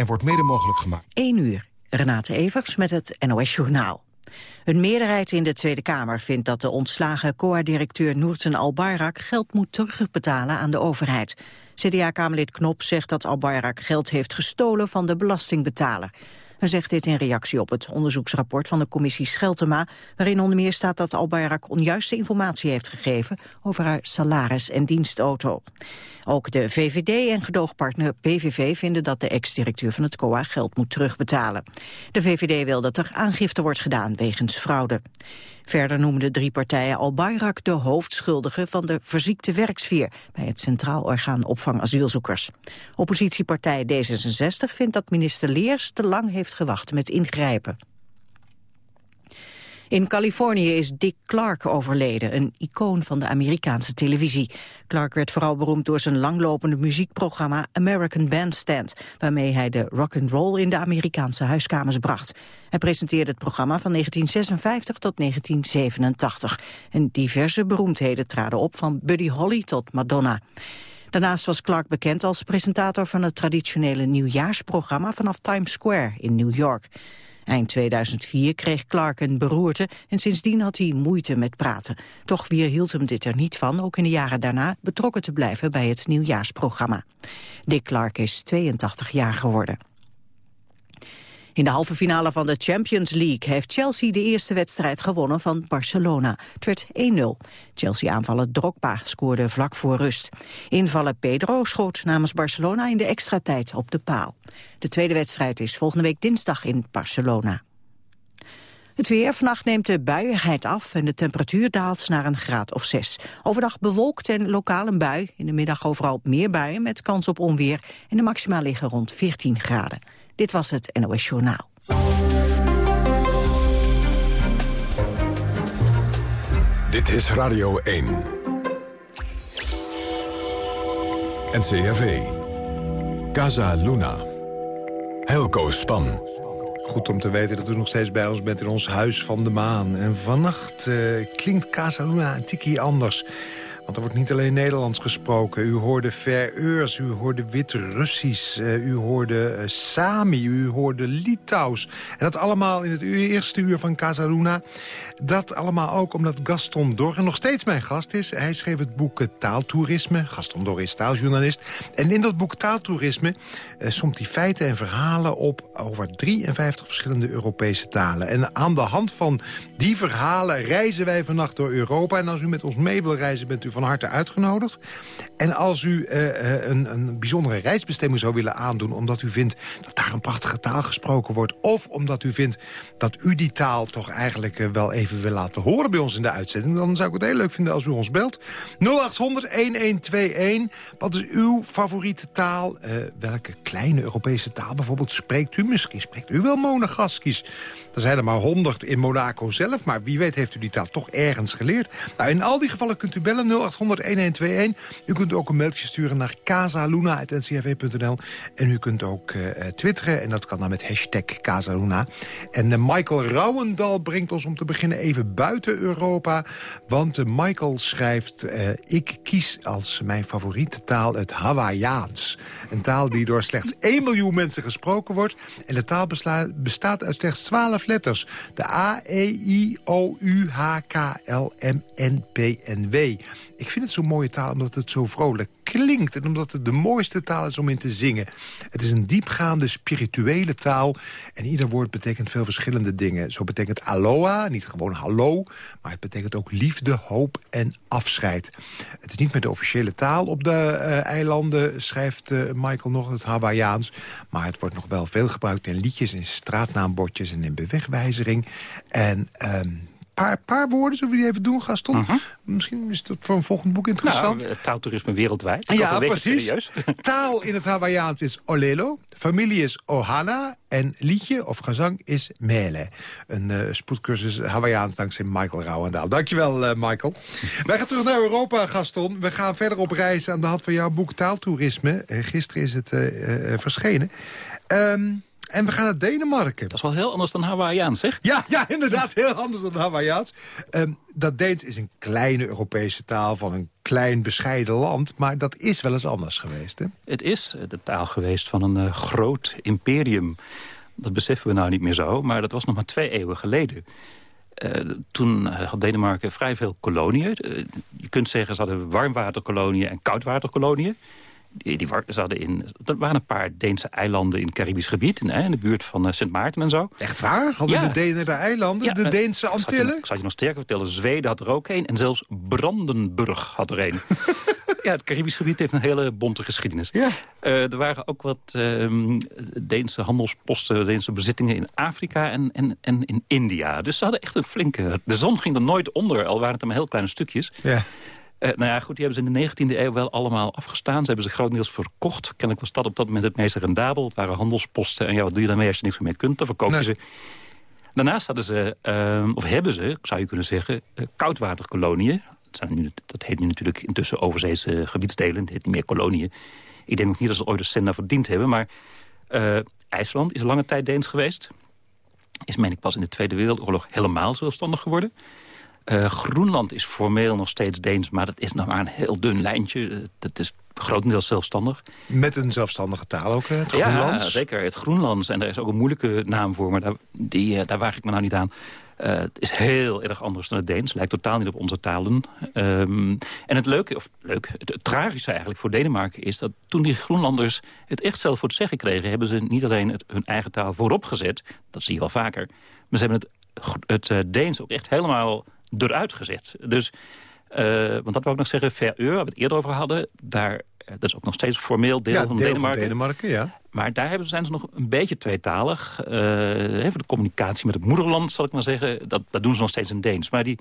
en wordt mede mogelijk gemaakt. 1 uur. Renate Evers met het NOS Journaal. Een meerderheid in de Tweede Kamer vindt dat de ontslagen COA-directeur Noorten Al-Bayrak geld moet terugbetalen aan de overheid. CDA-kamerlid Knop zegt dat Al-Bayrak geld heeft gestolen van de belastingbetaler. Hij zegt dit in reactie op het onderzoeksrapport van de commissie Scheltema... waarin onder meer staat dat Al-Bayrak onjuiste informatie heeft gegeven... over haar salaris en dienstauto. Ook de VVD en gedoogpartner PVV vinden dat de ex-directeur van het COA geld moet terugbetalen. De VVD wil dat er aangifte wordt gedaan wegens fraude. Verder noemen de drie partijen Al-Bayrak de hoofdschuldige van de verziekte werksfeer bij het Centraal Orgaan Opvang Asielzoekers. Oppositiepartij D66 vindt dat minister Leers te lang heeft gewacht met ingrijpen. In Californië is Dick Clark overleden, een icoon van de Amerikaanse televisie. Clark werd vooral beroemd door zijn langlopende muziekprogramma American Bandstand, waarmee hij de rock and roll in de Amerikaanse huiskamers bracht. Hij presenteerde het programma van 1956 tot 1987. En diverse beroemdheden traden op, van Buddy Holly tot Madonna. Daarnaast was Clark bekend als presentator van het traditionele nieuwjaarsprogramma vanaf Times Square in New York. Eind 2004 kreeg Clark een beroerte en sindsdien had hij moeite met praten. Toch weerhield hem dit er niet van ook in de jaren daarna betrokken te blijven bij het nieuwjaarsprogramma. Dick Clark is 82 jaar geworden. In de halve finale van de Champions League heeft Chelsea de eerste wedstrijd gewonnen van Barcelona. Het werd 1-0. Chelsea-aanvaller Drogba scoorde vlak voor rust. Invaller Pedro schoot namens Barcelona in de extra tijd op de paal. De tweede wedstrijd is volgende week dinsdag in Barcelona. Het weer. Vannacht neemt de buiigheid af en de temperatuur daalt naar een graad of zes. Overdag bewolkt en lokaal een bui. In de middag overal meer buien met kans op onweer. En de maxima liggen rond 14 graden. Dit was het NOS Journaal. Dit is Radio 1. NCRV. Casa Luna. Helco Span. Goed om te weten dat u nog steeds bij ons bent in ons Huis van de Maan. En vannacht uh, klinkt Casa Luna een tikkie anders. Want er wordt niet alleen Nederlands gesproken. U hoorde Vereurs, u hoorde Wit-Russisch, uh, u hoorde uh, Sami, u hoorde Litouws. En dat allemaal in het eerste uur van Casaluna. Dat allemaal ook omdat Gaston Dorre nog steeds mijn gast is. Hij schreef het boek Taaltoerisme. Gaston Dorre is taaljournalist. En in dat boek Taaltoerisme somt hij feiten en verhalen op... over 53 verschillende Europese talen. En aan de hand van die verhalen reizen wij vannacht door Europa. En als u met ons mee wil reizen, bent u van harte uitgenodigd. En als u uh, een, een bijzondere reisbestemming zou willen aandoen... omdat u vindt dat daar een prachtige taal gesproken wordt... of omdat u vindt dat u die taal toch eigenlijk uh, wel even wil laten horen... bij ons in de uitzending, dan zou ik het heel leuk vinden als u ons belt. 0800-1121, wat is uw favoriete taal? welke kleine Europese taal bijvoorbeeld spreekt u? Misschien spreekt u wel Monegaskisch. Er zijn er maar 100 in Monaco zelf, maar wie weet heeft u die taal toch ergens geleerd. Nou, in al die gevallen kunt u bellen 0800-1121. U kunt ook een mailtje sturen naar casaluna.ncrv.nl. En u kunt ook uh, twitteren en dat kan dan met hashtag Casaluna. En uh, Michael Rauwendal brengt ons om te beginnen even buiten Europa. Want uh, Michael schrijft... ik kies als mijn favoriete taal het Hawaiiaans. Een taal die door slechts 1 miljoen mensen gesproken wordt. En de taal bestaat uit slechts 12 letters. De A, E, I, O, U, H, K, L, M, N, P en W. Ik vind het zo'n mooie taal omdat het zo vrolijk klinkt... en omdat het de mooiste taal is om in te zingen. Het is een diepgaande spirituele taal... en ieder woord betekent veel verschillende dingen. Zo betekent aloha, niet gewoon hallo... maar het betekent ook liefde, hoop en afscheid. Het is niet meer de officiële taal op de uh, eilanden... schrijft uh, Michael nog, het Hawaiiaans... maar het wordt nog wel veel gebruikt in liedjes, in straatnaambordjes... en in bewegwijzering. En... Um, paar, paar woorden, zullen we die even doen, Gaston? Uh -huh. Misschien is dat voor een volgend boek interessant. Nou, taaltoerisme wereldwijd. Ja, precies. Taal in het Hawaiiaans is Olelo. Familie is Ohana. En liedje of gezang is Mele. Een uh, spoedcursus Hawaiiaans dankzij Michael Rauwendaal. Dankjewel, uh, Michael. Wij gaan terug naar Europa, Gaston. We gaan verder op reis aan de hand van jouw boek Taaltoerisme. Gisteren is het verschenen. Um, En we gaan naar Denemarken. Dat is wel heel anders dan Hawaiiaans, zeg? Ja, ja inderdaad, heel anders dan Hawaiiaans. Um, dat Deens is een kleine Europese taal van een klein bescheiden land... maar dat is wel eens anders geweest, hè? Het is de taal geweest van een uh, groot imperium. Dat beseffen we nou niet meer zo, maar dat was nog maar twee eeuwen geleden. Uh, toen had Denemarken vrij veel koloniën. Uh, je kunt zeggen, ze hadden warmwaterkoloniën en koudwaterkoloniën. Die, die zaten in, er waren een paar Deense eilanden in het Caribisch gebied. In, in de buurt van uh, Sint Maarten en zo. Echt waar? Hadden de Denen de eilanden? Ja, de Deense Antillen? Ik zal je nog sterker vertellen. Zweden had er ook een. En zelfs Brandenburg had er een. ja, het Caribisch gebied heeft een hele bonte geschiedenis. Ja. Uh, er waren ook wat uh, Deense handelsposten, Deense bezittingen in Afrika en, en, en in India. Dus ze hadden echt een flinke... De zon ging er nooit onder, al waren het maar heel kleine stukjes. Ja. Uh, nou ja, goed, die hebben ze in de 19e eeuw wel allemaal afgestaan. Ze hebben ze grotendeels verkocht. Kennelijk was dat op dat moment het meest rendabel. Het waren handelsposten. En ja, wat doe je daarmee als je niks meer kunt? Dan verkoop je ze. Daarnaast hadden ze, uh, of hebben ze, zou je kunnen zeggen, uh, koudwaterkoloniën. Dat, zijn nu, dat heet nu natuurlijk intussen overzeese gebiedsdelen. Het heet niet meer koloniën. Ik denk ook niet dat ze ooit een cent verdiend hebben. Maar uh, IJsland is lange tijd Deens geweest. Is, meen ik, pas in de Tweede Wereldoorlog helemaal zelfstandig geworden. Uh, Groenland is formeel nog steeds Deens, maar dat is nog maar een heel dun lijntje. Uh, dat is grotendeels zelfstandig. Met een zelfstandige taal ook, het Groenlands? Ja, zeker, het Groenlands. En daar is ook een moeilijke naam voor, maar daar, die, uh, daar waag ik me nou niet aan. het is heel erg anders dan het Deens. Lijkt totaal niet op onze talen. Um, en het leuke, of leuk, het, het, tragische eigenlijk voor Denemarken is... dat toen die Groenlanders het echt zelf voor het zeggen kregen... hebben ze niet alleen het, hun eigen taal voorop gezet. Dat zie je wel vaker. Maar ze hebben het, het Deens ook echt helemaal eruit gezet. Dus, uh, want dat wou ik nog zeggen, Vereur, waar we het eerder over hadden... daar, eh, dat is ook nog steeds formeel deel, van, deel Denemarken. van Denemarken. ja. Maar daar hebben, zijn ze nog een beetje tweetalig. Uh, even de communicatie met het moederland, zal ik maar zeggen... dat, dat doen ze nog steeds in Deens. Maar die,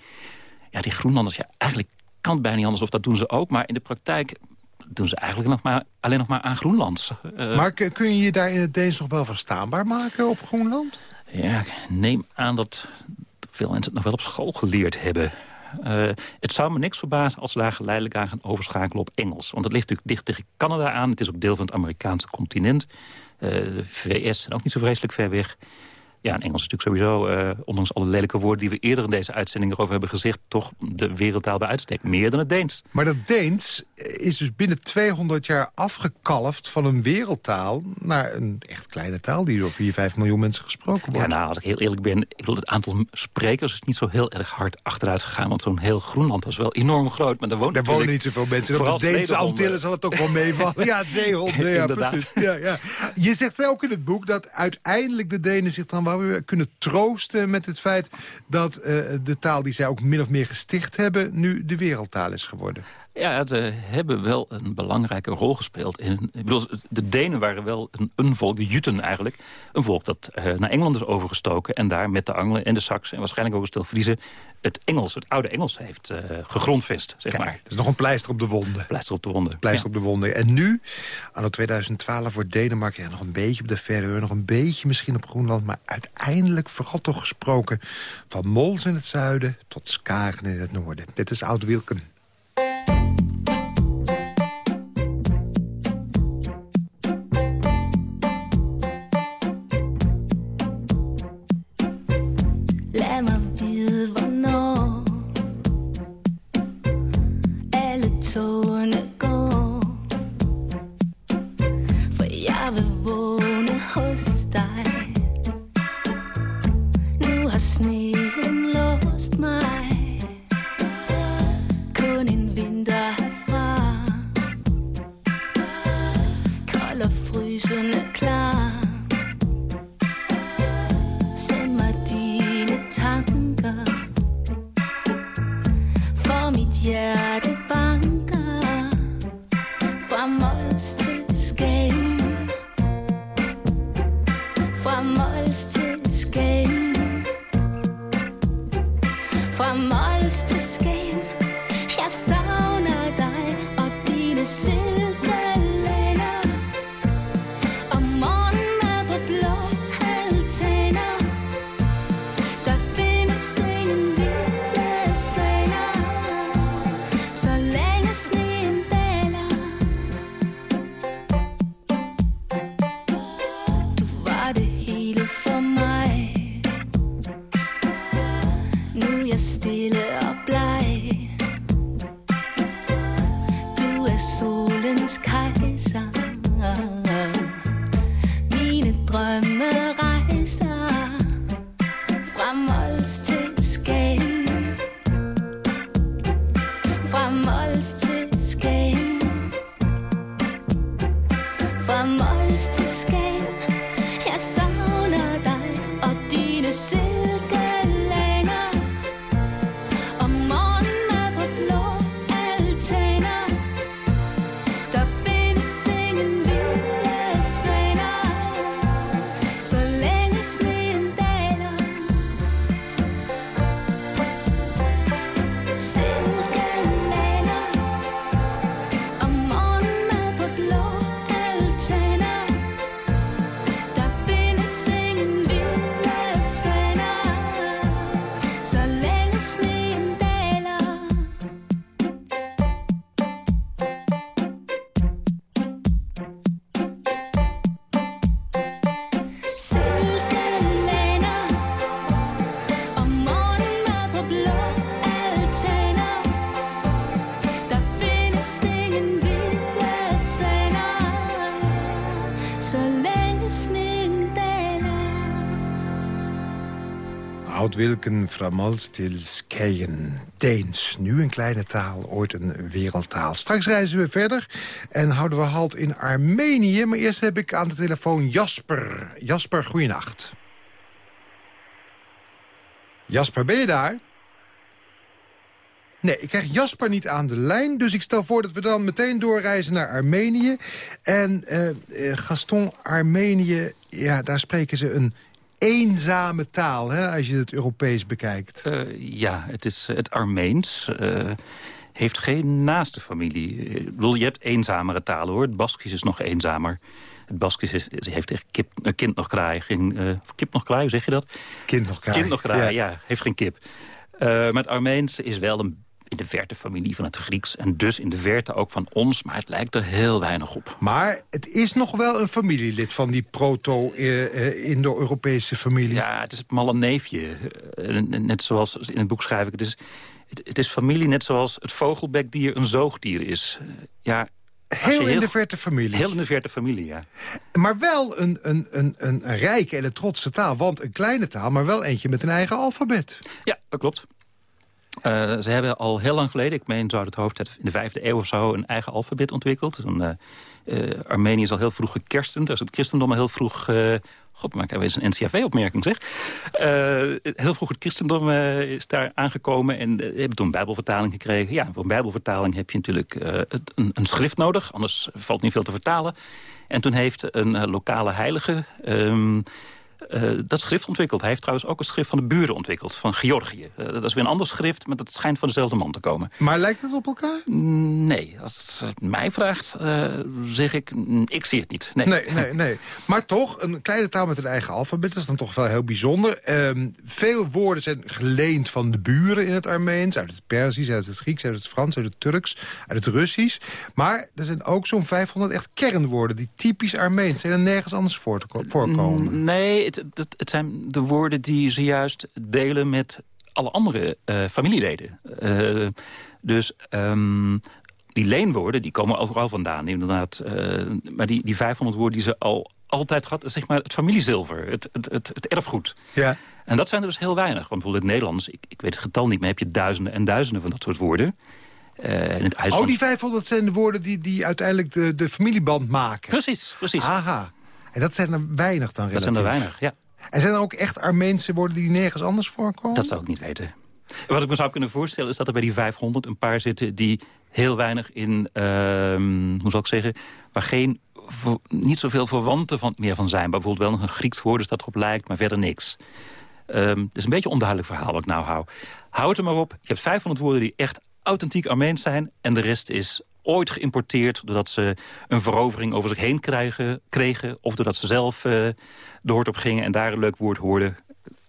ja, die Groenlanders, ja, eigenlijk kan het bijna niet anders... of dat doen ze ook, maar in de praktijk doen ze eigenlijk nog maar, alleen nog maar aan Groenlands. Uh, maar kun je je daar in het Deens nog wel verstaanbaar maken op Groenland? Ja, ik neem aan dat veel mensen het nog wel op school geleerd hebben. Uh, het zou me niks verbazen als ze daar geleidelijk aan gaan overschakelen op Engels. Want het ligt natuurlijk dicht tegen Canada aan. Het is ook deel van het Amerikaanse continent. Uh, de VS zijn ook niet zo vreselijk ver weg. Ja, en Engels is natuurlijk sowieso, uh, ondanks alle lelijke woorden... die we eerder in deze uitzending erover hebben gezegd... toch de wereldtaal bij uitstek, meer dan het Deens. Maar dat Deens is dus binnen 200 jaar afgekalfd... van een wereldtaal naar een echt kleine taal... die door 4, 5 miljoen mensen gesproken wordt. Ja, nou, als ik heel eerlijk ben... ik bedoel, het aantal sprekers is niet zo heel erg hard achteruit gegaan... want zo'n heel Groenland was wel enorm groot, maar daar wonen, daar wonen niet zoveel mensen. Op de Deense Antillen zal het ook wel meevallen. ja, zeehonden, ja, precies. Ja, ja. Je zegt ook in het boek dat uiteindelijk de Denen zich dan we kunnen troosten met het feit... dat uh, de taal die zij ook min of meer gesticht hebben... nu de wereldtaal is geworden. Ja, ze hebben wel een belangrijke rol gespeeld. In, ik bedoel, de Denen waren wel een, een volk, de Jutten eigenlijk... een volk dat uh, naar Engeland is overgestoken... en daar met de Anglen en de Saksen en waarschijnlijk ook een stel Friese... het Engels, het oude Engels heeft uh, gegrondvest, zeg Kijk, maar. Is nog een pleister op de wonden. Pleister op de wonden. Pleister ja. op de wonden. En nu, anno 2012, wordt Denemarken ja, nog een beetje op de Verreur... nog een beetje misschien op Groenland... maar uiteindelijk vooral toch gesproken... van Mols in het zuiden tot Skagen in het noorden. Dit is Oud-Wilken. Wilken Framals til Skeien. Deens, nu een kleine taal, ooit een wereldtaal. Straks reizen we verder en houden we halt in Armenië. Maar eerst heb ik aan de telefoon Jasper. Jasper, goeienacht. Jasper, ben je daar? Nee, ik krijg Jasper niet aan de lijn. Dus ik stel voor dat we dan meteen doorreizen naar Armenië. En uh, Gaston, Armenië, ja, daar spreken ze een eenzame taal, hè, als je het Europees bekijkt. Uh, ja, het is het Armeens. Uh, heeft geen naaste familie. Ik bedoel, je hebt eenzamere talen, hoor. Het Baskisch is nog eenzamer. Het Baskisch heeft echt kip, kind nog kraai. Geen, kip nog kraai, hoe zeg je dat? Kind nog kraai. Kind nog kraai, ja. ja heeft geen kip. maar het Armeens is wel een in de verte familie van het Grieks... en dus in de verte ook van ons, maar het lijkt er heel weinig op. Maar het is nog wel een familielid van die proto-Indo-Europese familie. Ja, het is het malle neefje. Eh, net zoals in het boek schrijf ik... Het is, het, is familie net zoals het vogelbekdier een zoogdier is. Eh, ja, Heel in de verte familie. Heel in de verte familie, ja. Maar wel een, een, een, een rijke en een trotse taal. Want een kleine taal, maar wel eentje met een eigen alfabet. Ja, dat klopt. Uh, ze hebben al heel lang geleden, ik meen zo het hoofd... in de vijfde eeuw of zo, een eigen alfabet ontwikkeld. Een, uh, Armenië is al heel vroeg gekerstend. Daar het christendom al heel vroeg... God, maar ik heb eens een NCAV-opmerking, zeg. heel vroeg het christendom is daar aangekomen... en hebben toen bijbelvertaling gekregen. Ja, voor een bijbelvertaling heb je natuurlijk een, een, schrift nodig... anders valt niet veel te vertalen. En toen heeft een lokale heilige... Um, uh, dat schrift ontwikkeld. Hij heeft trouwens ook een schrift van de buren ontwikkeld, van Georgië. Uh, dat is weer een ander schrift, maar dat schijnt van dezelfde man te komen. Maar lijkt het op elkaar? Nee, als het mij vraagt, uh, zeg ik, ik zie het niet. Nee. nee. Nee, nee, Maar toch, een kleine taal met een eigen alfabet, dat is dan toch wel heel bijzonder. Ehm, veel woorden zijn geleend van de buren in het Armeens, uit het Perzisch, uit het Grieks, uit het Frans, uit het Turks, uit het Russisch. Maar er zijn ook zo'n 500 echt kernwoorden die typisch Armeens zijn en nergens anders voorkomen. Nee, het, het, zijn de woorden die ze juist delen met alle andere uh, familieleden. Uh, dus um, die leenwoorden, die komen overal vandaan, inderdaad. Uh, maar die, die 500 woorden die ze al altijd gehad, zeg maar het familiezilver, het, het, het, het erfgoed. Ja. En dat zijn er dus heel weinig. Want bijvoorbeeld in het Nederlands, ik, ik weet het getal niet meer... heb je duizenden en duizenden van dat soort woorden. Uh, in het oh, die 500 zijn de woorden die, die uiteindelijk de, de familieband maken? Precies, precies. Aha. En dat zijn er weinig dan relatief? Dat zijn er weinig, ja. En zijn er ook echt Armeense woorden die nergens anders voorkomen? Dat zou ik niet weten. Wat ik me zou kunnen voorstellen is dat er bij die 500 een paar zitten... die heel weinig in, uh, hoe zal ik zeggen... waar geen, niet zoveel verwanten van, meer van zijn. Bijvoorbeeld wel nog een Grieks woord dat erop lijkt, maar verder niks. Um, het is een beetje een onduidelijk verhaal wat ik nou hou. Houd er maar op. Je hebt 500 woorden die echt authentiek Armeens zijn... en de rest is ooit geïmporteerd... doordat ze een verovering over zich heen krijgen, kregen... of doordat ze zelf uh, de hoort op gingen en daar een leuk woord hoorden.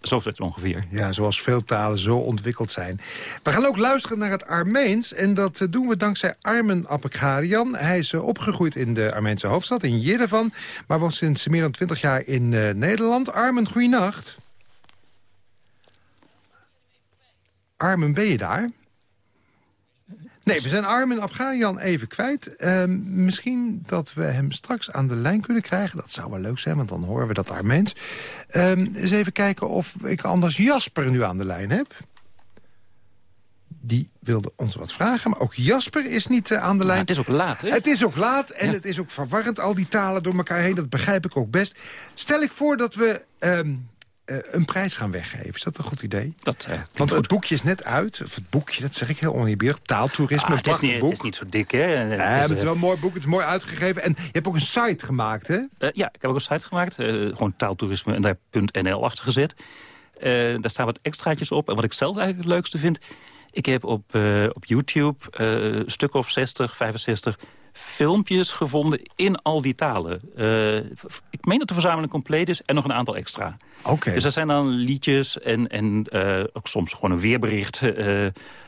Zo zit het ongeveer. Ja, zoals veel talen zo ontwikkeld zijn. We gaan ook luisteren naar het Armeens. En dat eh, doen we dankzij Armen Apekarian. Hij is uh, opgegroeid in de Armeense hoofdstad, in Jerevan. Maar woont sinds meer dan twintig jaar in uh, Nederland. Armen, goeienacht. Armen, ben je daar? Nee, we zijn Armin Afghanian even kwijt. Ehm, misschien dat we hem straks aan de lijn kunnen krijgen. Dat zou wel leuk zijn, want dan horen we dat Armeens. Um, eens even kijken of ik anders Jasper nu aan de lijn heb. Die wilde ons wat vragen, maar ook Jasper is niet uh, aan de lijn. het is ook laat, hè? Het is ook laat en het is ook verwarrend, al die talen door elkaar heen. Dat begrijp ik ook best. Stel ik voor dat we uh, een prijs gaan weggeven. Is dat een goed idee? Dat, uh, Want het boekje is net uit. Of het boekje, dat zeg ik heel oneerbiedig. Taaltoerisme, ah, het, is niet, boek. het is niet zo dik, hè? Het, is, het is wel een mooi boek, het is mooi uitgegeven. En je hebt ook een site gemaakt, hè? ja, ik heb ook een site gemaakt. gewoon taaltoerisme en daar .nl achter gezet. daar staan wat extraatjes op. En wat ik zelf eigenlijk het leukste vind... Ik heb op, uh, op YouTube uh, een stuk of 60, 65 filmpjes gevonden in al die talen. Uh, ik meen dat de verzameling compleet is en nog een aantal extra. Oké. Dus dat zijn dan liedjes en, en ook soms gewoon een weerbericht.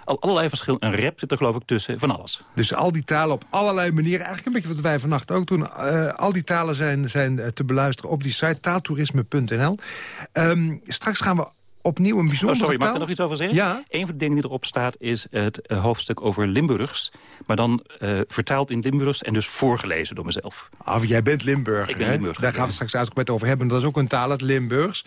al, allerlei verschillen. Een rap zit er geloof ik tussen, van alles. Dus al die talen op allerlei manieren. Eigenlijk een beetje wat wij vannacht ook doen. al die talen zijn, zijn te beluisteren op die site taaltoerisme.nl. Um, ehm, straks gaan we opnieuw een bijzondere oh, sorry, mag ik er nog iets over zeggen? Ja. Een van de dingen die erop staat is het uh, hoofdstuk over Limburgs. Maar dan uh, vertaald in Limburgs en dus voorgelezen door mezelf. Ah, jij bent Limburger, Ik ben Limburger, Daar gaan we straks uitgebreid over hebben. Dat is ook een taal, het Limburgs.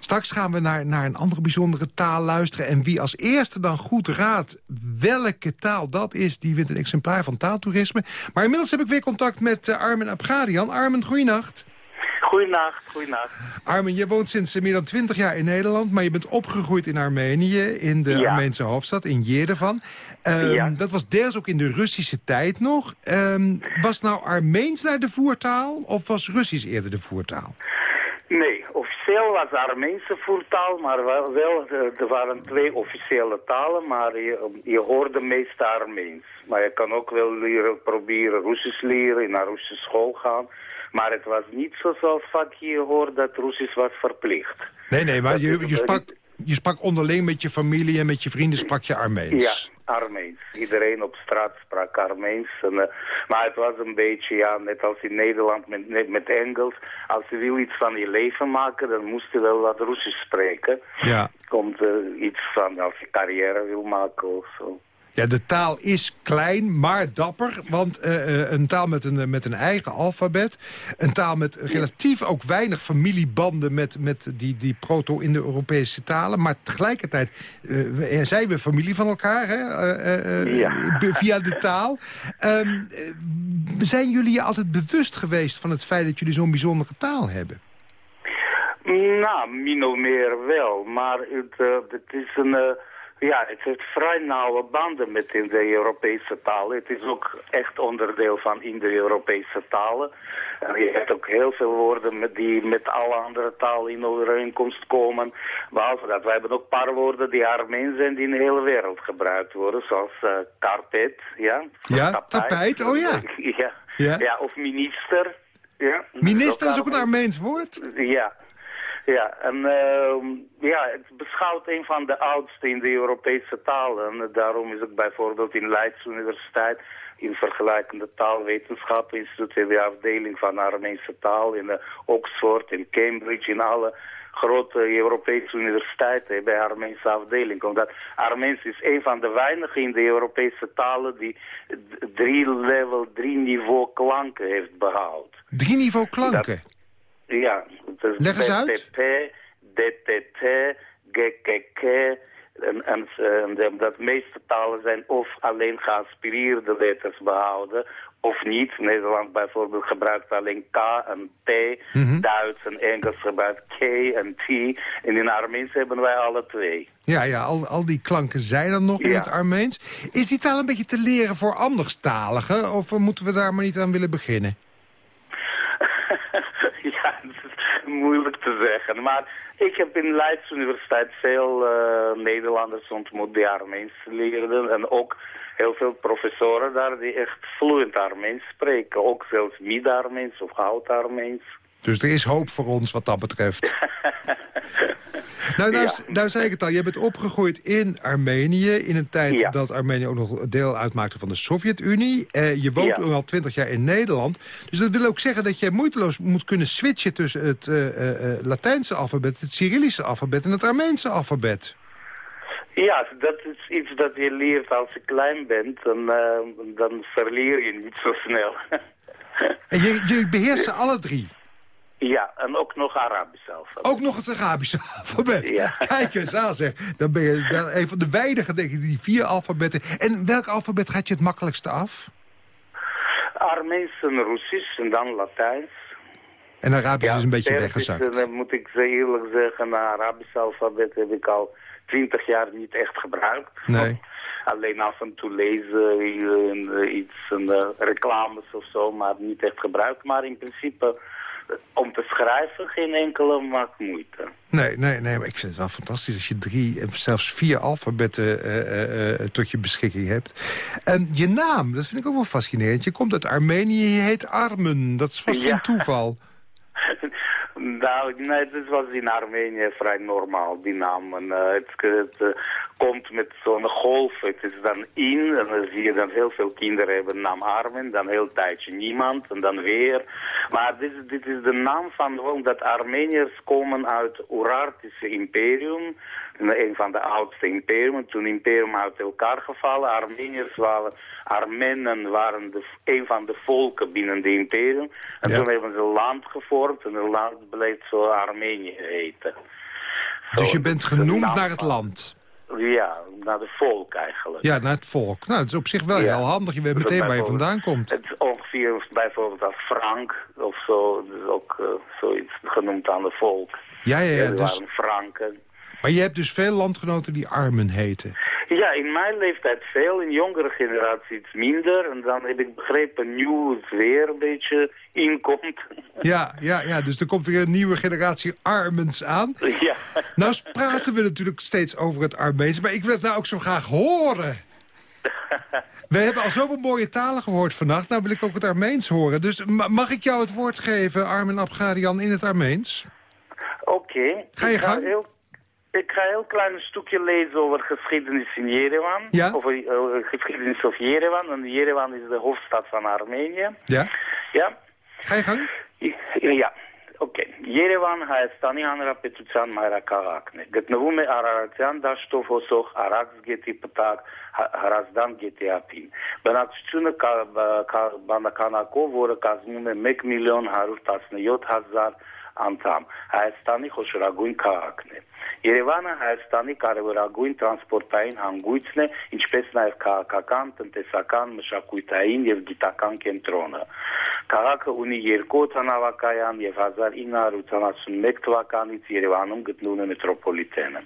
Straks gaan we naar, naar een andere bijzondere taal luisteren. En wie als eerste dan goed raadt welke taal dat is... die wint een exemplaar van taaltoerisme. Maar inmiddels heb ik weer contact met uh, Armin Abgadian. Armin, goeienacht. Goedenacht, goedenacht. Armin, je woont sinds meer dan twintig jaar in Nederland... maar je bent opgegroeid in Armenië, in de ja. Armeense hoofdstad, in Yerevan. Um, ja. Dat was deels ook in de Russische tijd nog. Um, was nou Armeens daar de voertaal of was Russisch eerder de voertaal? Nee, officieel was Armeense voertaal, maar wel, er waren twee officiële talen, maar je, je hoorde meest Armeens. Maar je kan ook wel leren, proberen Russisch leren, naar Russische school gaan... Maar het was niet zo zoals vaak je hoort dat Russisch was verplicht. Nee, nee, maar je, je, sprak, je sprak onderling met je familie en met je vrienden sprak je Armeens. Ja, Armeens. Iedereen op straat sprak Armeens. En, uh, maar het was een beetje, ja, net als in Nederland met, met Engels. Als je wil iets van je leven maken, dan moest je wel wat Russisch spreken. Ja. Komt uh, iets van als je carrière wil maken of zo. Ja, de taal is klein, maar dapper. Want uh, een taal met een, met een eigen alfabet. Een taal met relatief ook weinig familiebanden... met, met die, die proto-Indo-Europese talen. Maar tegelijkertijd uh, zijn we familie van elkaar hè? Uh, ja. via de taal. Um, zijn jullie je altijd bewust geweest van het feit... dat jullie zo'n bijzondere taal hebben? Nou, min of meer wel. Maar het, het is een... Ja, het heeft vrij nauwe banden met in de Europese talen. Het is ook echt onderdeel van in de Europese talen. En je hebt ook heel veel woorden met die met alle andere talen in overeenkomst komen. Behalve dat, wij hebben ook een paar woorden die Armeens zijn die in de hele wereld gebruikt worden. Zoals uh, carpet, ja. Ja, tapijt. tapijt, oh ja. ja. ja. Ja, of minister. Ja. Minister is ook een Armeens woord? Ja. Ja, en uh, ja, het beschouwt een van de oudste in de Europese talen. En daarom is het bijvoorbeeld in Leids Universiteit in vergelijkende taalwetenschappen instituut in de afdeling van Armeense taal in Oxford, in Cambridge, in alle grote Europese universiteiten bij Armeense afdeling. Omdat Armeens is een van de weinigen in de Europese talen die drie level, drie niveau klanken heeft behaald. Drie niveau klanken? Dat, ja. Dus Leg eens uit. DTT, GKK. En, en, en dat meeste talen zijn of alleen geaspireerde letters behouden of niet. Nederland bijvoorbeeld gebruikt alleen K en T. Mm -hmm. Duits en Engels gebruikt K en T. En in Armeens hebben wij alle twee. Ja, ja al, al die klanken zijn er nog in het Armeens. Is die taal een beetje te leren voor anderstaligen? Of moeten we daar maar niet aan willen beginnen? ja, het is moeilijk te zeggen. Maar ik heb in Leids Universiteit veel uh, Nederlanders ontmoet die Armeens leerden. En ook heel veel professoren daar die echt vloeiend Armeens spreken. Ook zelfs Mid-Armeens of Oud-Armeens. Dus er is hoop voor ons wat dat betreft. nou, nou, Ja. nou zei ik het al, je bent opgegroeid in Armenië... in een tijd Ja. dat Armenië ook nog deel uitmaakte van de Sovjet-Unie. Eh, je woont Ja. al twintig jaar in Nederland. Dus dat wil ook zeggen dat je moeiteloos moet kunnen switchen... tussen het eh, eh, eh, Latijnse alfabet, het Cyrillische alfabet en het Armeense alfabet. Ja, dat is iets dat je leert als je klein bent. En uh, dan verleer je niet zo snel. en je, je beheerst alle drie? Ja, en ook nog Arabisch alfabet. Ook nog het Arabische alfabet? Ja. Kijk eens aan zeg. Dan ben je wel een van de weinigen, denk ik, die vier alfabetten. En welk alfabet gaat je het makkelijkste af? Armeens en Russisch en dan Latijns. En Arabisch is een beetje weggezakt. Dan moet ik eerlijk zeggen, het Arabische alfabet heb ik al twintig jaar niet echt gebruikt. Nee. Alleen af en toe lezen, uh, iets, uh, reclames of zo, maar niet echt gebruikt. Maar in principe om te schrijven geen enkele maakt moeite. Nee, nee, nee, maar ik vind het wel fantastisch als je drie en zelfs vier alfabetten uh, uh, tot je beschikking hebt. Um, je naam, dat vind ik ook wel fascinerend. Je komt uit Armenië, je heet Armen. Dat is vast geen toeval. Nou, nee, dat was in Armenië vrij normaal, die naam. En, uh, het, uh, komt met zo'n golf, het is dan in, en dan zie je dan heel veel kinderen hebben naam Armen, dan heel tijdje niemand, en dan weer. Maar dit, dit is de naam van, dat Armeniërs komen uit Urartische imperium, een van de oudste imperium. Toen imperium uit elkaar gevallen. Armeniërs waren, Armenen waren de, een van de volken binnen de imperium. En toen hebben ze land gevormd en het land bleef zo Armenië heten. Dus je bent genoemd naar het land? Ja, naar de volk eigenlijk. Ja, naar het volk. Nou, dat is op zich wel heel handig. Je weet meteen waar je vandaan komt. Het is ongeveer bijvoorbeeld als Frank of zo. Dat is ook uh, zoiets genoemd aan de volk. Ja, ja, ja. ja dus... waren Franken. Maar je hebt dus veel landgenoten die armen heten. Ja, in mijn leeftijd veel, in jongere generatie iets minder. En dan heb ik begrepen, nieuw weer een beetje inkomt. Ja, ja, ja, dus er komt weer een nieuwe generatie armens aan. Ja. Nou praten we natuurlijk steeds over het Armeens, maar ik wil het nou ook zo graag horen. We hebben al zoveel mooie talen gehoord vannacht, nou wil ik ook het Armeens horen. Dus mag ik jou het woord geven, Armen Abgadian, in het Armeens? Oké. Ga je gang? Ik ga heel klein stukje lezen over geschiedenis in Jerewan. Ja? Over uh, geschiedenis of Jerewan. En Jerewan is de hoofdstad van Armenië. Ja? Ja. Ga je gang? Ja. Oké. Երևան Հայաստանի Հանրապետության մայրաքաղաքն է։ Գտնվում է Արարատյան դաշտով հոսող Արաքս գետի պտակ Հրազդան գետի ափին։ Բնակչությունը բանականակով, որը կազմում է 1 միլիոն 117 հազար անդամ, Հայաստանի խոշորագույն քաղաքն է։ Երևանը Հայաստանի կարևորագույն տրանսպորտային հանգույցն է, ինչպես նաև քաղաքական, տնտեսական, մշակութային եւ գիտական կենտրոնը։ Քաղաքը ունի երկու օդանավակայան եւ 1981 թվականից Երևանում գտնվում է մետրոպոլիտենը։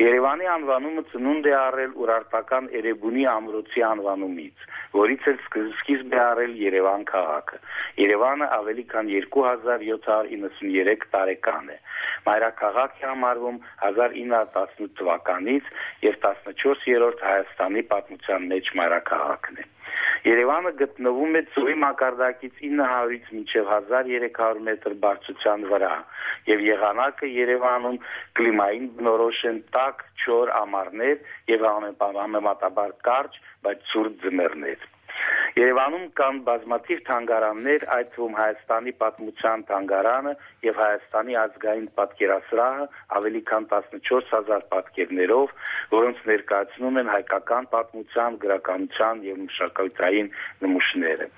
Երևանի անվանումը ծնունդ է առել ուրարտական Էրեբունի ամրոցի անվանումից, որից էլ սկիզբ է առել Երևան քաղաքը։ Երևանը ավելի քան 2793 տարեկան է։ Մայրաքաղաք է համարվում 1918 թվականից եւ 14-րդ Հայաստանի պատմության մեջ մայրաքաղաքն է։ Երևանը գտնվում է ծովի մակարդակից 900-ից մինչև 1300 մետր բարձրության վրա եւ եղանակը Երևանում կլիմային բնորոշ են տաք, չոր ամառներ եւ համեմատաբար կարճ, բայց ցուրտ ձմեռներ։ Երևանում կան բազմաթիվ թանգարաններ, այդ թվում Հայաստանի պատմության թանգարանը եւ Հայաստանի ազգային պատկերասրահը ավելի քան 14000 պատկերներով, որոնց ներկայացնում են հայկական պատմության, գրականության եւ մշակութային նմուշները։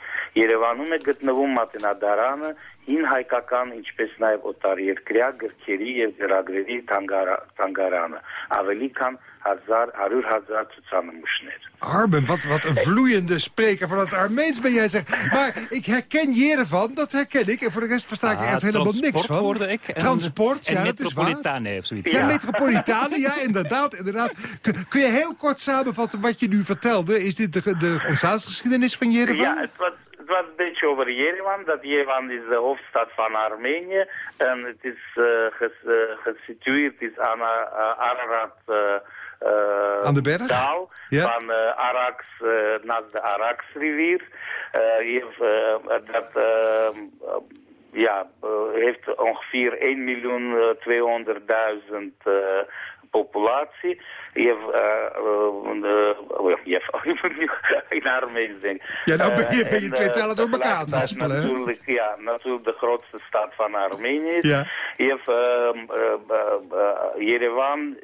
Երևանում է գտնվում Մատենադարանը, հին հայկական, ինչպես նաև օտարերկրյա գրքերի եւ գրագրերի թանգարանը, ավելի քան Hazar Arur Hazar Tsutsanemushner. Arben, wat, wat een vloeiende spreker van het Armeens ben jij zeg. Maar ik herken Jerevan, dat herken ik. En voor de rest versta ik echt helemaal niks van. Ik. Transport, ja, dat is waar. Metropolitane of zoiets. Ja, metropolitane, ja, inderdaad. inderdaad. Kun, je heel kort samenvatten wat je nu vertelde? Is dit de, de ontstaansgeschiedenis van Jerevan? Ja, het was het was een beetje over Jerevan. Dat Jerevan is de hoofdstad van Armenië. En het is uh, ges, uh, gesitueerd is aan eh, Ararat... Aan de berg? Daal Ja. van uh, Arax, uh, naast de Arax-rivier. Dat uh, ja, heeft ongeveer 1 miljoen 200.000 populatie. Je hebt, uh, je hebt in Armeens denk Ja, nou ben je, ben je en, twee tellen door elkaar aan het ja, natuurlijk de grootste stad van Armenië. Ja. Je hebt uh, uh, uh, Yerevan,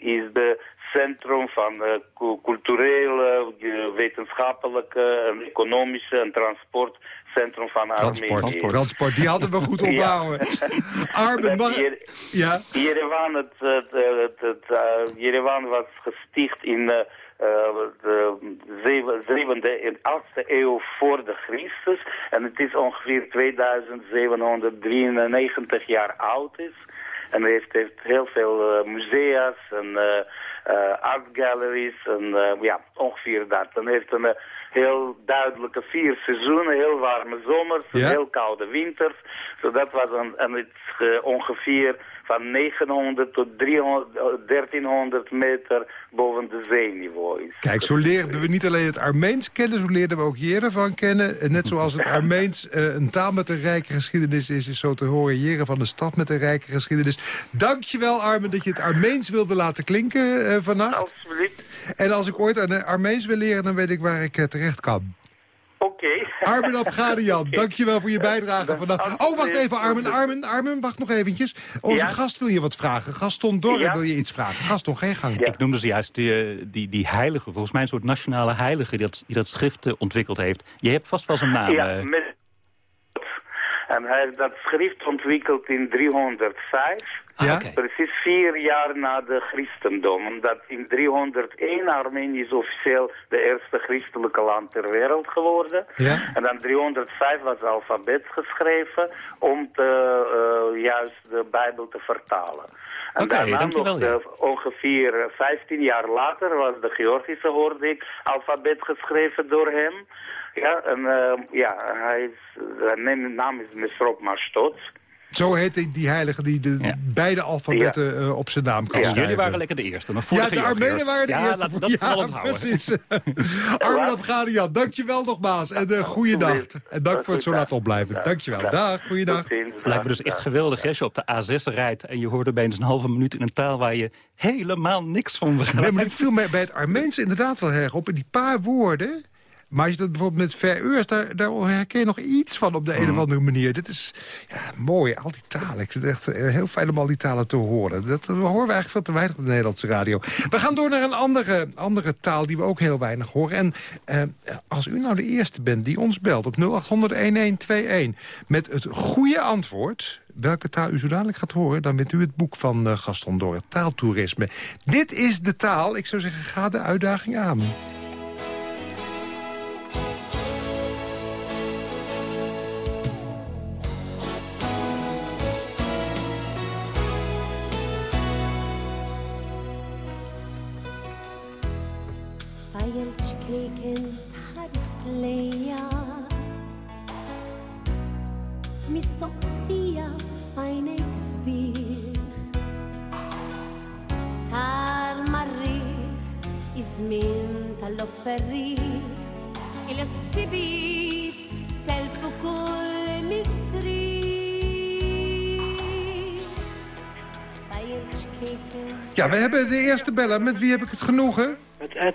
is de centrum van uh, culturele, wetenschappelijke, en economische en transportcentrum van Armenië. Transport, transport, die hadden we goed onthouden. Armen, mag... ja? Jerewan, het, het, het, het uh, Jerewan was gesticht in... De zevende en achtste eeuw voor de Christus. En het is ongeveer 2793 jaar oud is. En het heeft, heeft heel veel uh, musea's en art galleries en ja, ongeveer dat. En heeft een heel duidelijke vier seizoenen, heel warme zomers, heel koude winters. Zo dat was een, en het ongeveer van 900 tot 300, 1300 meter boven de zeeniveau is. Kijk, zo leerden we niet alleen het Armeens kennen, zo leerden we ook Jerevan kennen. En net zoals het Armeens uh, een taal met een rijke geschiedenis is, is zo te horen Jerevan een stad met een rijke geschiedenis. Dankjewel Armen dat je het Armeens wilde laten klinken uh, vannacht. Alsjeblieft. En als ik ooit een Armeens wil leren, dan weet ik waar ik uh, terecht kan. Oké. Okay. Armin Abgadian, okay. dankjewel voor je bijdrage vandaag. Oh, wacht even, Armin, Armin, Armin, wacht nog eventjes. Onze gast wil je wat vragen. Gaston Dorre ja? wil je iets vragen. Gaston, geen gang. Ja. Ik noemde ze juist die, die, die heilige, volgens mij een soort nationale heilige... die dat, die dat schrift ontwikkeld heeft. Je hebt vast wel zijn naam. Ja, met... En hij heeft dat schrift ontwikkeld in 305... Ja? Okay. Precies vier jaar na de christendom. Omdat in 301 Armenië is officieel de eerste christelijke land ter wereld geworden. Ja? En dan 305 was alfabet geschreven om te, uh, juist de Bijbel te vertalen. En okay, daarna nog de, ongeveer 15 jaar later was de Georgische hoorde alfabet geschreven door hem. Ja, en uh, ja, hij is, zijn naam is Mesrop Mashtots. Zo heet die, die heilige die de ja. beide alfabetten ja. uh, op zijn naam kan ja. Jullie waren lekker de eerste. Maar ja, de Armenen waren de ja, eerste. Laten we dat ja, onthouden. precies. Armin Abgadian, dankjewel nogmaals. En uh, goeiedag. En dank voor het zo laten opblijven. Dankjewel. Dag, goeiedag. Het lijkt me dus echt geweldig als je op de A6 rijdt... en je hoort opeens een halve minuut in een taal waar je helemaal niks van begrijpt. Nee, maar dit viel mij bij het Armeens inderdaad wel erg op. En die paar woorden... Maar als je dat bijvoorbeeld met Vereurs, daar, daar herken je nog iets van op de een of andere manier. Dit is ja, mooi, al die talen. Ik vind het echt heel fijn om al die talen te horen. Dat horen we eigenlijk veel te weinig op de Nederlandse radio. We gaan door naar een andere, andere taal die we ook heel weinig horen. En eh, als u nou de eerste bent die ons belt op 0800-1121... met het goede antwoord welke taal u zo dadelijk gaat horen... dan bent u het boek van uh, Gaston door het taaltoerisme. Dit is de taal. Ik zou zeggen, ga de uitdaging aan. Mistoqsija fajnek sbieħ Tal-marriħ Iżmin tal-lob ferriħ Il-ħsibit telfu kull mistri Ja, we hebben de eerste bellen. Met wie heb ik het genoegen? Met Ed.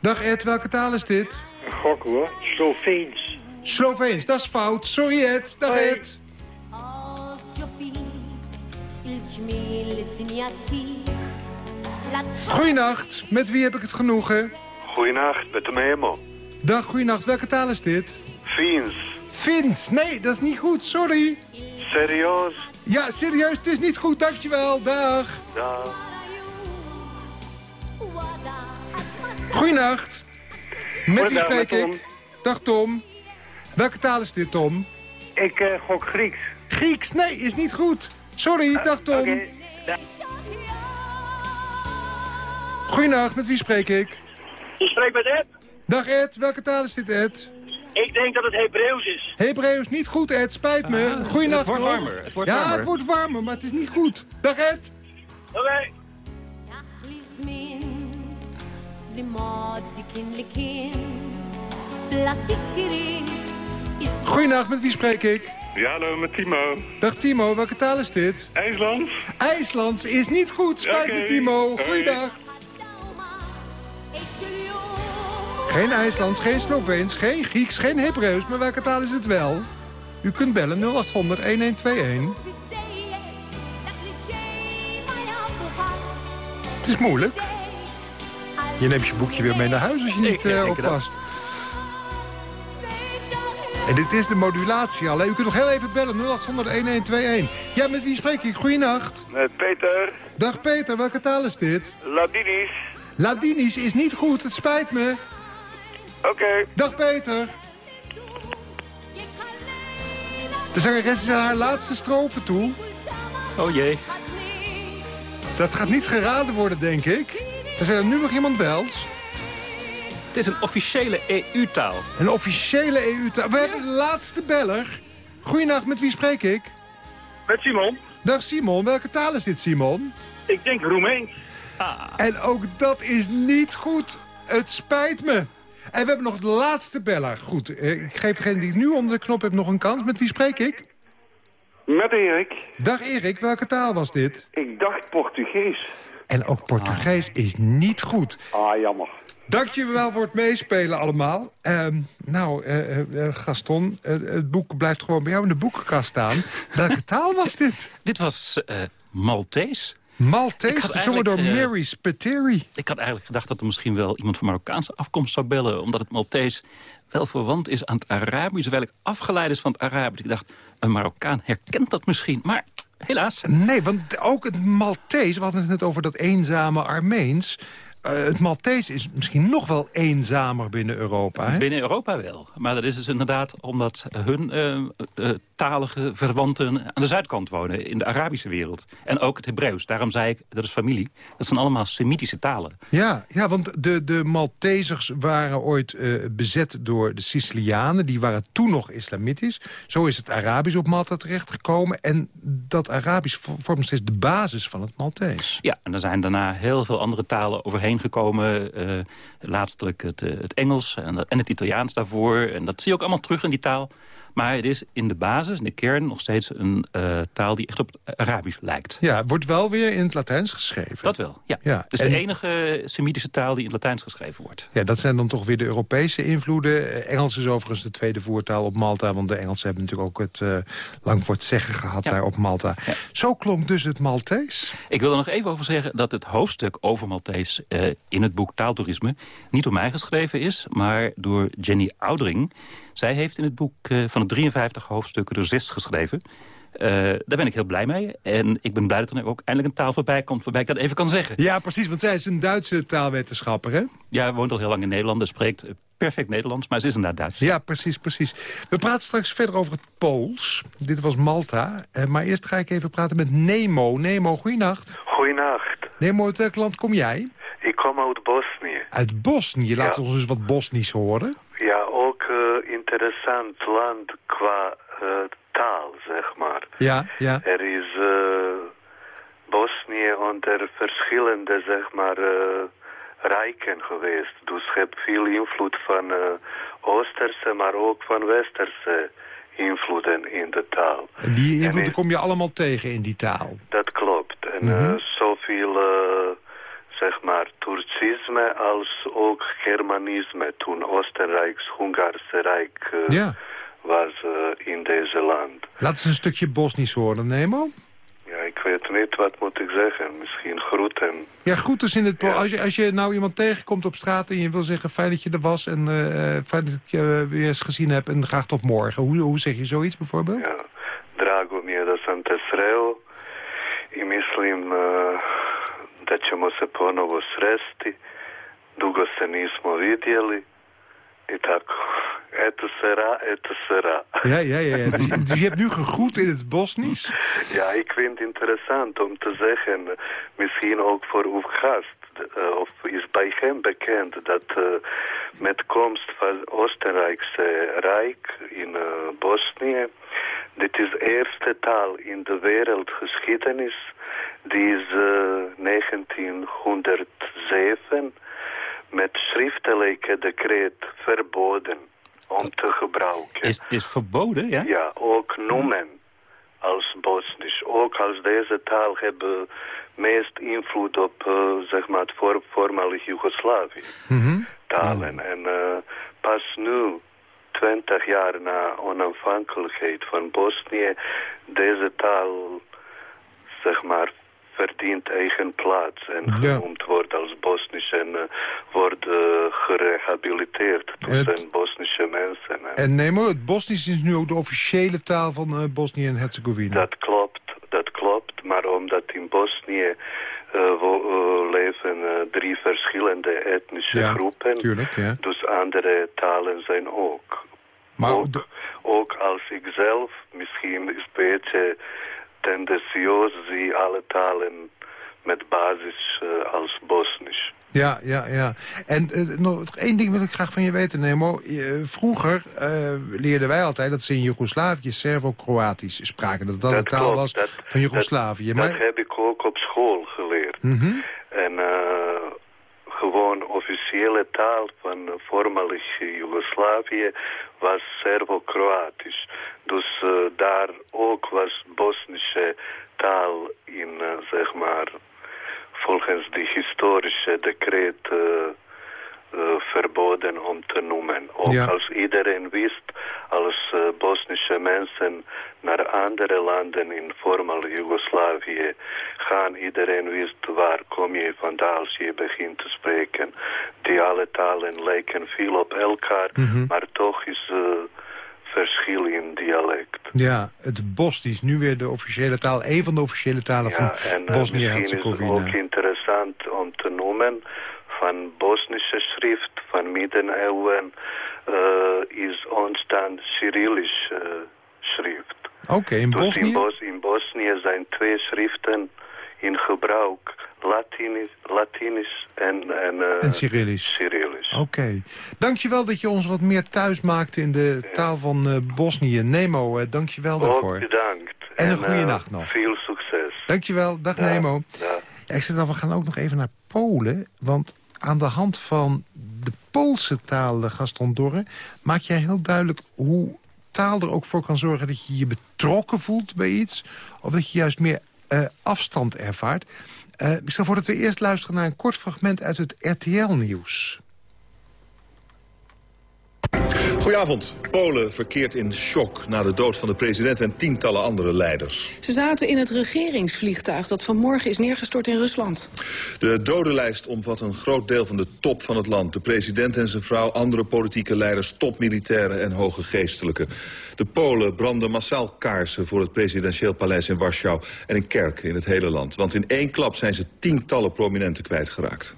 Dag Ed, welke taal is dit? Gok hoor, Sloveens. Sloveens, dat is fout. Sorry Ed, dag Hoi. Ed. Goeienacht, met wie heb ik het genoegen? Goeienacht, met de Memo. Dag, goeienacht. Welke taal is dit? Fins. Fins. Nee, dat is niet goed. Sorry. Serieus? Ja, serieus. Het is niet goed. Dankjewel. Dag. Dag. Goeienacht. Met wie spreek met Tom. ik? Dag Tom. Welke taal is dit, Tom? Ik uh, gok Grieks. Grieks. Nee, is niet goed. Sorry. Dag Tom. Da- Goeienacht. Met wie spreek ik? Je spreekt met Ed. Dag Ed. Welke taal is dit, Ed? Ik denk dat het Hebreeuws is. Hebreeuws niet goed, Ed. Spijt me. Ah, Goeienacht het wordt warmer, het wordt ja, warmer. het wordt warmer, maar het is niet goed. Dag Ed. Oké. Goeienacht, met wie spreek ik? Ja, hallo, met Timo. Dag Timo, welke taal is dit? IJsland? IJslands is niet goed. Spijt me, Oké. Timo. Goeiedag. Geen IJslands, geen Sloveens, geen Grieks, geen Hebreeuws. Maar welke taal is het wel? U kunt bellen 0800 1121. Het is moeilijk. Je neemt je boekje weer mee naar huis als je niet het oppast. En dit is de modulatie al. hè? U kunt nog heel even bellen, 0800-1121. Ja, met wie spreek ik? Goeienacht. Met Peter. Dag Peter, welke taal is dit? Ladinisch. Ladinisch is niet goed, het spijt me. Oké. Dag Peter. De zangeres is aan haar laatste strofe toe. Oh jee. Dat gaat niet geraden worden, denk ik. Er zijn er nu nog iemand belt. Het is een officiële EU-taal. Een officiële EU-taal. We hebben de laatste beller. Goeienacht, met wie spreek ik? Met Simon. Dag Simon, welke taal is dit Simon? Ik denk Roemeens. En ook dat is niet goed. Het spijt me. En we hebben nog de laatste beller. Goed, eh, ik geef degene die nu onder de knop heeft nog een kans. Met wie spreek ik? Met Erik. Dag Erik, welke taal was dit? Ik dacht Portugees. En ook Portugees is niet goed. Ah, jammer. Dankjewel voor het meespelen allemaal. Ehm, nou, eh, eh, Gaston, eh, het boek blijft gewoon bij jou in de boekenkast staan. Welke taal was dit? Dit was eh Maltese. Maltese, gezongen door Mary Spiteri. Ik had eigenlijk gedacht dat er misschien wel iemand van Marokkaanse afkomst zou bellen. Omdat het Maltese wel verwant is aan het Arabisch. Terwijl ik afgeleid is van het Arabisch. Ik dacht, een Marokkaan herkent dat misschien. Maar helaas. Nee, want ook het Maltese, we hadden het net over dat eenzame Armeens... Eh, het Maltese is misschien nog wel eenzamer binnen Europa. Hè? Binnen Europa wel. Maar dat is dus inderdaad omdat hun eh, eh, talige verwanten aan de zuidkant wonen. In de Arabische wereld. En ook het Hebreeuws. Daarom zei ik, dat is familie. Dat zijn allemaal Semitische talen. Ja, ja, want de, de Maltesers waren ooit bezet door de Sicilianen. Die waren toen nog islamitisch. Zo is het Arabisch op Malta terechtgekomen. En dat Arabisch vo- vormt steeds de basis van het Maltese. Ja, en er zijn daarna heel veel andere talen overheen gekomen. eh laatstelijk het, eh, het Engels en, en het Italiaans daarvoor. En dat zie je ook allemaal terug in die taal. Maar het is in de basis, in de kern, nog steeds een eh, taal die echt op het Arabisch lijkt. Ja, wordt wel weer in het Latijns geschreven. Dat wel, ja. Ja, Het is en- de enige Semitische taal die in het Latijns geschreven wordt. Ja, dat zijn dan toch weer de Europese invloeden. Eh, Engels is overigens de tweede voertaal op Malta... want de Engelsen hebben natuurlijk ook het eh, lang voor het zeggen gehad Ja. daar op Malta. Ja. Zo klonk dus het Maltese. Ik wil er nog even over zeggen dat het hoofdstuk over Maltese... in het boek Taaltoerisme niet door mij geschreven is... maar door Jenny Oudering. Zij heeft in het boek eh, van de 53 hoofdstukken er zes geschreven. Eh, daar ben ik heel blij mee. En ik ben blij dat er nu ook eindelijk een taal voorbij komt... waarbij ik dat even kan zeggen. Ja, precies, want zij is een Duitse taalwetenschapper, hè? Ja, woont al heel lang in Nederland en spreekt perfect Nederlands... maar ze is inderdaad Duits. Ja, precies, precies. We praten straks verder over het Pools. Dit was Malta. Eh, maar eerst ga ik even praten met Nemo. Nemo, goeienacht. Goeienacht. Nemo, uit welk land kom jij? Ik kom uit Bosnië. Uit Bosnië. Laat Ja. ons eens wat Bosnisch horen. Ja, ook eh, interessant land qua eh, taal, zeg maar. Ja, ja. Er is eh, Bosnië onder verschillende, zeg maar, eh, rijken geweest. Dus je hebt veel invloed van Oosterse, maar ook van Westerse invloeden in de taal. En die invloeden En- kom je allemaal tegen in die taal. Dat klopt. En Mhm. eh, zoveel, zeg maar, Turcisme als ook Germanisme toen Oostenrijks-Hongaarse Rijk eh, Ja. was eh, in deze land. Laat eens een stukje Bosnisch horen, Nemo. Ja, ik weet niet wat moet ik zeggen. Misschien groeten. Ja, dus in het... Ja. Als, je, als je nou iemand tegenkomt op straat en je wil zeggen... fijn dat je er was en eh, fijn dat ik je weer eens gezien heb... en graag tot morgen. Hoe, hoe zeg je zoiets bijvoorbeeld? Ja, drago mi je da sam te sreo i mislim da ćemo se ponovo sresti. Dugo se nismo vidjeli i tako. Eto sera, eto sera. Ja, ja, ja. ja. Dus, dus je hebt nu gegroet in het Bosnisch. Ja, ik vind het interessant om te zeggen, misschien ook voor uw gast, eh, of is bij hem bekend dat eh, met komst van Oostenrijkse Rijk in eh, Bosnië, dit is de eerste taal in de wereldgeschiedenis, die is eh, 1907 met schriftelijke decreet verboden om te gebruiken. Is, is verboden, ja? Ja, ook noemen als Bosnisch. Ook als deze taal hebben meest invloed op, eh, zeg maar, het voor, voormalig Joegoslavië. Mhm. Talen. En eh, pas nu, 20 jaar na onafhankelijkheid van Bosnië, deze taal, zeg maar, verdient eigen plaats en Ja. genoemd wordt als Bosnisch en eh, wordt eh, gerehabiliteerd. En het- zijn Bosnische mensen. hè. En Nemo, het Bosnisch is nu ook de officiële taal van eh, Bosnië en Herzegovina. Dat klopt, dat klopt. Maar omdat in Bosnië leven drie verschillende etnische Ja, groepen. tuurlijk, ja. Dus andere talen zijn ook. Maar ook, ook als ik zelf misschien is een beetje tendentieus zie alle talen met basis eh, als Bosnisch. Ja, ja, ja. En eh, nog één ding wil ik graag van je weten, Nemo. Je- vroeger eh, leerden wij altijd dat ze in Joegoslavië Servo-Kroatisch spraken. Dat dat, de taal klopt, was dat- van Joegoslavië. Dat, maar, dat heb ik ook op school geleerd. Mhm. En eh, gewoon officiële taal van voormalig Joegoslavië was Servo-Kroatisch. Dus eh, daar ook was Bosnische taal in, eh, zeg maar, volgens die historische decreet eh, verboden om te noemen. Ook Ja. als iedereen wist, als eh, Bosnische mensen naar andere landen in voormalig Joegoslavië gaan, iedereen wist waar kom je vandaan als je begint te spreken. Die alle talen lijken veel op elkaar, Mhm. maar toch is eh verschil in dialect. Ja, het Bosnisch, nu weer de officiële taal. een van de officiële talen Ja, van en eh, misschien is het Bosnië-Herzegovina. ook interessant om te noemen van Bosnische schrift van middeleeuwen eh, is ontstaan Cyrillisch eh, schrift. Oké, in dus Bosnië? in, Bos in Bosnië zijn twee schriften in gebruik. Latinisch, Latinisch en, en, eh, En Cyrillisch. Cyrillisch. Oké. Dankjewel dat je ons wat meer thuis maakte in de taal van Bosnië. Nemo, eh, dankjewel daarvoor. Ook bedankt. En een goede nacht nog. Veel succes. Dankjewel, dag Ja, Nemo. ja. Ik zeg dan, we gaan ook nog even naar Polen. Want aan de hand van de Poolse taal, eh, Gaston Dorre... maak jij heel duidelijk hoe taal er ook voor kan zorgen... dat je je betrokken voelt bij iets. Of dat je juist meer eh, afstand ervaart. Eh, ik stel voor dat we eerst luisteren naar een kort fragment uit het RTL-nieuws. Goedenavond. Polen verkeert in shock na de dood van de president en tientallen andere leiders. Ze zaten in het regeringsvliegtuig dat vanmorgen is neergestort in Rusland. De dodenlijst omvat een groot deel van de top van het land. De president en zijn vrouw, andere politieke leiders, topmilitairen en hoge geestelijken. De Polen branden massaal kaarsen voor het presidentieel paleis in Warschau... en in kerken in het hele land. Want in één klap zijn ze tientallen prominenten kwijtgeraakt.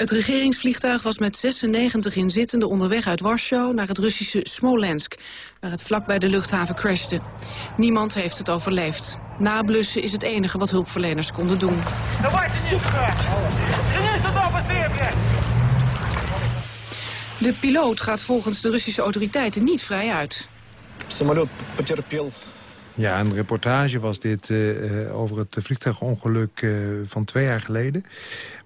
Het regeringsvliegtuig was met 96 inzittenden onderweg uit Warschau naar het Russische Smolensk, waar het vlak bij de luchthaven crashte. Niemand heeft het overleefd. Nablussen is het enige wat hulpverleners konden doen. De piloot gaat volgens de Russische autoriteiten niet vrij uit. Ja, een reportage was dit eh, eh, over het vliegtuigongeluk eh, van twee jaar geleden.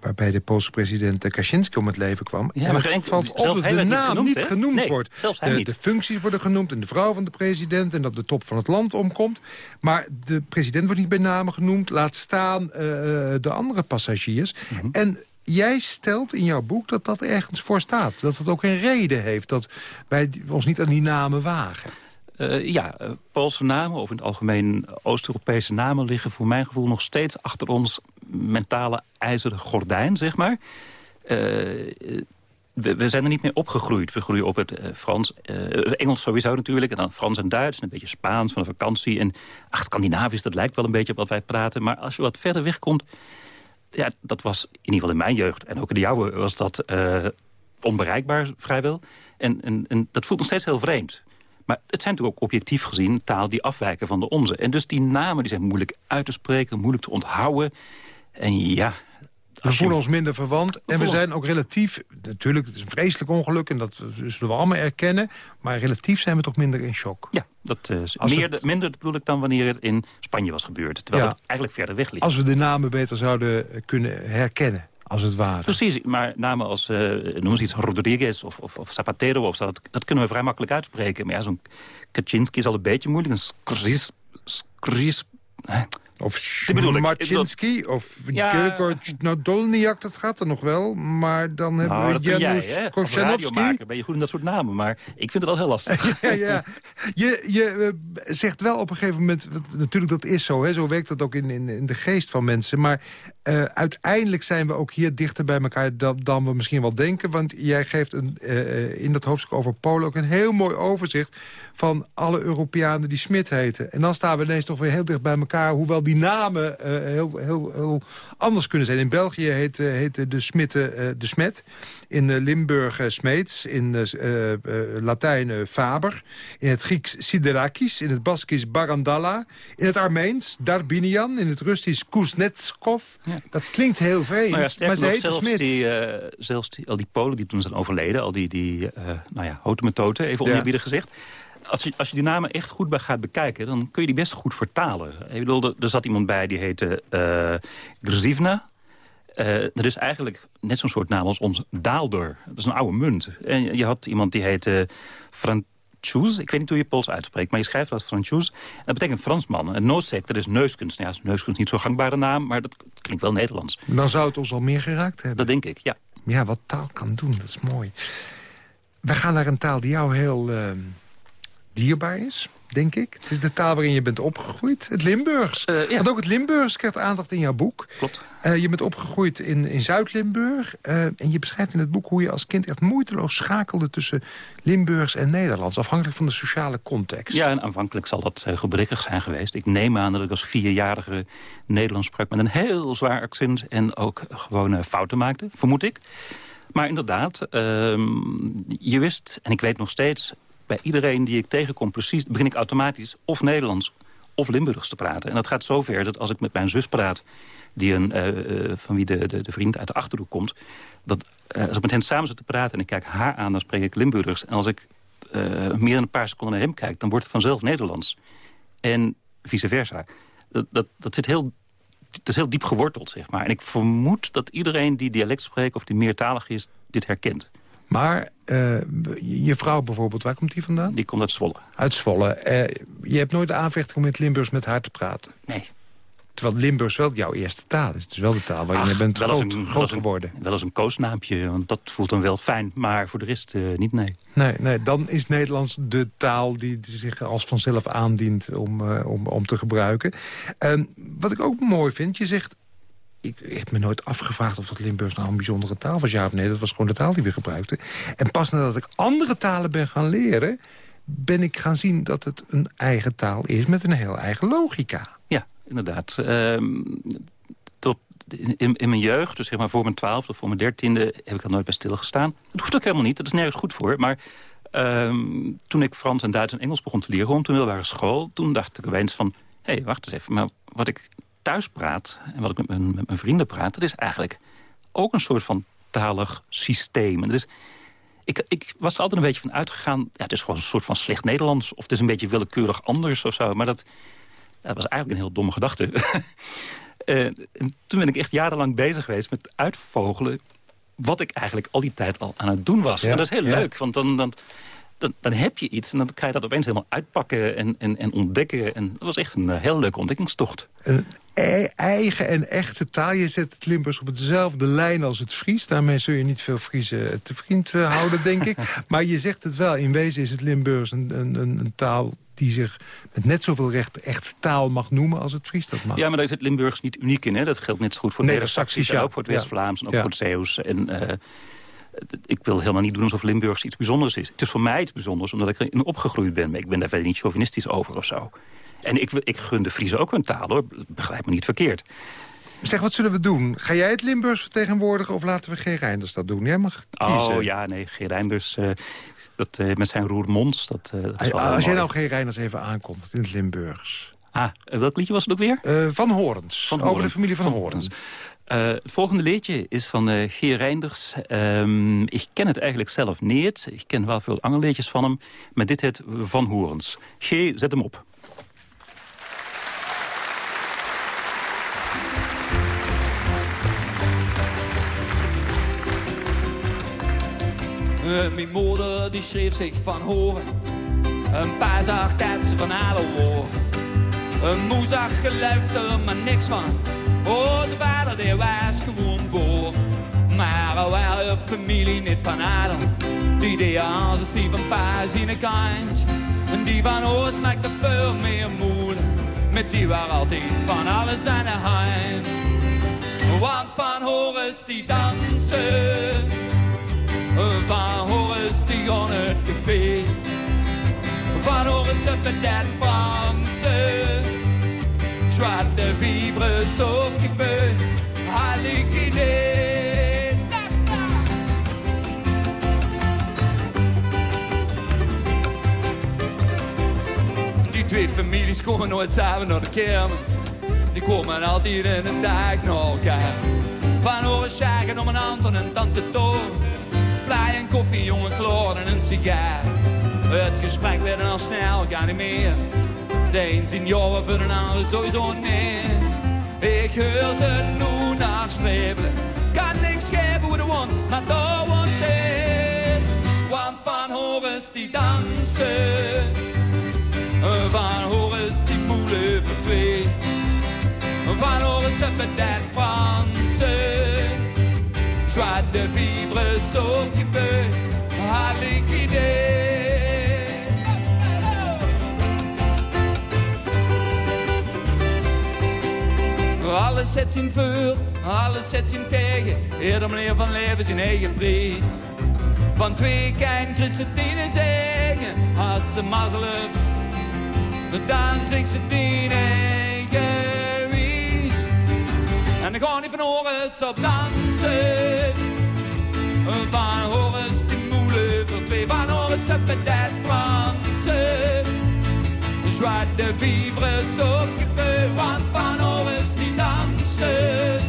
Waarbij de Poolse president eh, Kaczynski om het leven kwam. Ja, en het geen- valt op dat de naam genoemd, niet genoemd Nee, wordt. de, niet. de functies worden genoemd en de vrouw van de president... en dat de top van het land omkomt. Maar de president wordt niet bij name genoemd. Laat staan eh, de andere passagiers. Mhm. En... Jij stelt in jouw boek dat dat ergens voor staat. Dat het ook een reden heeft dat wij ons niet aan die namen wagen. Eh, ja, eh, Poolse namen, of in het algemeen Oost-Europese namen... liggen voor mijn gevoel nog steeds achter ons mentale ijzeren gordijn, zeg maar. Eh, we, zijn er niet meer opgegroeid. We groeien op het Frans, Engels sowieso natuurlijk... en dan Frans en Duits, en een beetje Spaans van de vakantie. En ach, Scandinavisch, dat lijkt wel een beetje op wat wij praten. Maar als je wat verder wegkomt... Ja, dat was in ieder geval in mijn jeugd, en ook in de jouwe... was dat onbereikbaar vrijwel. En, en dat voelt nog steeds heel vreemd. Maar het zijn natuurlijk ook objectief gezien taal die afwijken van de onze. En dus die namen die zijn moeilijk uit te spreken, moeilijk te onthouden. En ja... We voelen ons minder verwant. En we zijn ook relatief... Natuurlijk, het is een vreselijk ongeluk en dat zullen we allemaal erkennen. Maar relatief zijn we toch minder in shock. Ja, dat eh, is meer, het- minder bedoel ik dan wanneer het in Spanje was gebeurd. Terwijl Ja. het eigenlijk verder weg ligt. Als we de namen beter zouden kunnen herkennen, als het ware. Precies, maar namen als, eh noem eens iets, Rodriguez of, of, of Zapatero... Of zo, dat, dat kunnen we vrij makkelijk uitspreken. Maar ja, zo'n Kaczynski is al een beetje moeilijk. Een Skris... Skris... Of. Marczynski of Ja. Kirko Dolniak, dat gaat er nog wel. Maar dan hebben Nou, we Janusz radiomaker ben je goed in dat soort namen. Maar ik vind het al heel lastig. ja, ja. Je, je eh, zegt wel op een gegeven moment... Natuurlijk, dat is zo. Hè, zo werkt dat ook in, in, in de geest van mensen. Maar eh, uiteindelijk zijn we ook hier dichter bij elkaar... Dan, dan we misschien wel denken. Want jij geeft een, eh, in dat hoofdstuk over Polen... ook een heel mooi overzicht van alle Europeanen die Smit heten. En dan staan we ineens toch weer heel dicht bij elkaar... hoewel die namen eh, heel, heel, heel anders kunnen zijn. In België heette heette de Smitten eh, de Smet. In eh, Limburg eh, Smeets. In eh, eh, eh, Latijn eh, Faber. In het Grieks Siderakis. In het Baskisch Barandalla. In het Armeens Darbinian. In het Russisch Kuznetskov. Dat klinkt heel vreemd. Nou ja, maar ze zelfs, Smit. die, eh, zelfs die, al die Polen die toen zijn overleden... al die, die uh, nou ja, hotemetoten, even Ja. gezegd... Als je, als je die namen echt goed bij gaat bekijken... dan kun je die best goed vertalen. Ik bedoel, er, zat iemand bij die heette eh Grzivna. Eh, dat is eigenlijk net zo'n soort naam als ons Daalder. Dat is een oude munt. En je- had iemand die heette Franchus. Ik weet niet hoe je Pools uitspreekt, maar je schrijft dat Franchus. Dat betekent Fransman. En Nosek, dat is neuskunst. Nou ja, neuskunst is niet zo'n gangbare naam, maar dat klinkt wel Nederlands. Dan zou het ons al meer geraakt hebben. Dat denk ik, ja. Ja, wat taal kan doen, dat is mooi. We gaan naar een taal die jou heel eh, dierbaar is, denk ik. Het is de taal waarin je bent opgegroeid, het Limburgs. Want ook het Limburgs krijgt aandacht in jouw boek. Klopt. Eh, je bent opgegroeid in, in Zuid-Limburg. eh, en je beschrijft in het boek hoe je als kind echt moeiteloos schakelde... tussen Limburgs en Nederlands, afhankelijk van de sociale context. Ja, en aanvankelijk zal dat eh, gebrekkig zijn geweest. Ik neem aan dat ik als vierjarige Nederlands sprak met een heel zwaar accent... en ook gewoon eh, fouten maakte, vermoed ik. Maar inderdaad, ehm, je wist, en ik weet nog steeds... bij iedereen die ik tegenkom precies... begin ik automatisch of Nederlands of Limburgs te praten. En dat gaat zover dat als ik met mijn zus praat... Die een, eh, eh, van wie de, de, vriend uit de Achterhoek komt... dat eh, als ik met hen samen zit te praten en ik kijk haar aan... dan spreek ik Limburgers. En als ik meer dan een paar seconden naar hem kijk... dan wordt het vanzelf Nederlands. En vice versa. Dat, dat, dat, zit heel, dat is heel diep geworteld, zeg maar. En ik vermoed dat iedereen die dialect spreekt... of die meertalig is, dit herkent. Maar eh, je vrouw bijvoorbeeld, waar komt die vandaan? Die komt uit Zwolle. Uit Zwolle. Eh, je hebt nooit de aanvechting om in het Limburgs met haar te praten? Nee. Terwijl Limburgs wel jouw eerste taal is. Het is wel de taal Ach, je bent wel eens groot, wel eens een- geworden. Wel eens een koosnaampje, want dat voelt dan wel fijn. Maar voor de rest eh, niet, nee. Nee, nee, dan is Nederlands de taal die zich als vanzelf aandient om, om, om te gebruiken. Ehm, wat ik ook mooi vind, je zegt... Ik heb me nooit afgevraagd of dat Limburgs nou een bijzondere taal was. Ja of nee, dat was gewoon de taal die we gebruikten. En pas nadat ik andere talen ben gaan leren... ben ik gaan zien dat het een eigen taal is met een heel eigen logica. Ja, inderdaad. Ehm, tot in, in mijn jeugd, dus zeg maar voor mijn twaalfde of voor mijn dertiende... heb ik daar nooit bij stilgestaan. Dat hoeft ook helemaal niet, dat is nergens goed voor. Maar ehm, toen ik Frans en Duits en Engels begon te leren... op de middelbare school, toen dacht ik opeens van... hé, hey, wacht eens even, maar wat ik thuis praat... en wat ik met mijn, met mijn vrienden praat... dat is eigenlijk ook een soort van talig systeem. En is... Ik, ik was er altijd een beetje van uitgegaan... Ja, het is gewoon een soort van slecht Nederlands... of het is een beetje willekeurig anders of zo. Maar dat, dat was eigenlijk een heel domme gedachte. Eh, en toen ben ik echt jarenlang bezig geweest met uitvogelen... wat ik eigenlijk al die tijd al aan het doen was. Ja, en dat is heel ja. leuk, want dan, dan, dan, dan heb je iets... en dan kan je dat opeens helemaal uitpakken en, en, en ontdekken. En dat was echt een eh, heel leuke ontdekkingstocht. E- eigen en echte taal. Je zet het Limburgs op dezelfde lijn als het Fries. Daarmee zul je niet veel Friese te vriend eh, houden, denk ik. Maar je zegt het wel. In wezen is het Limburgs een, een, een, taal die zich met net zoveel recht echt taal mag noemen als het Fries dat mag. Ja, maar daar is het Limburgs niet uniek in. Hè? Dat geldt net zo goed voor Neder-Saxisch... en ja. ook voor het. West-Vlaams en ook Ja. voor het Zeeuws. En, eh, ik wil helemaal niet doen alsof Limburgs iets bijzonders is. Het is voor mij iets bijzonders, omdat ik erin opgegroeid ben. Maar ik ben daar verder niet chauvinistisch over of zo. En ik, ik gun de Friese ook hun taal, hoor. Begrijp me niet verkeerd. Zeg, wat zullen we doen? Ga jij het Limburgs vertegenwoordigen of laten we G. Reinders dat doen? Jij mag kiezen. Oh ja, nee, G. Reinders... eh, dat, eh, met zijn roermonds, dat, eh, dat Als jij nou G. Reinders even aankondigt in het Limburgs. Ah, welk liedje was het ook weer? Van Horens. Van Over de Horens. familie van, Horens. Eh, het volgende liedje is van G. Reinders. Ehm, ik ken het eigenlijk zelf niet. Ik ken wel veel andere liedjes van hem. Maar dit het Van Horens. G, zet hem op. mijn moeder die schreef zich van horen. Een paar zag dat ze van alle horen. Een moe zag maar niks van. Oh, zijn vader die was gewoon boer. Maar er waren familie niet van adel. Die deed als een Steven Paas in een kantje. En die van Oost maakte veel meer moed. Met die waren altijd van alles aan de hand. Want van Horus die dansen. Van die on het café. Van Horus op de dat Franse. Joie de vivre sauf qu'il peut. À liquider. Die twee families komen nooit samen naar de kermis. Die komen altijd in een dag naar elkaar. Van horen schagen om een hand en een tante toon. Fly en koffie, jonge kloor en een sigaar. Het gesprek werd al snel geanimeerd. De een zien jou voor de ander sowieso niet. Ik hoor ze nu naar streven. Kan niks geven hoe de won, maar daar woont dit. Want van Horus die dansen. Van Horus die moelen voor twee. Van op het dat Franse. Joie de vivre sauf qu'il peut. À. Alles zet zijn voor, alles zet zijn tegen. Eerder meneer van leven zijn eigen prijs. Van twee kan Christine zeggen, als ze mazzel dan zingt ze. En dan gaan die van Horus op dansen. Van Horus die moelen voor twee, van op het dat Franse. Joie de vivre sauf peut, want van die dansen.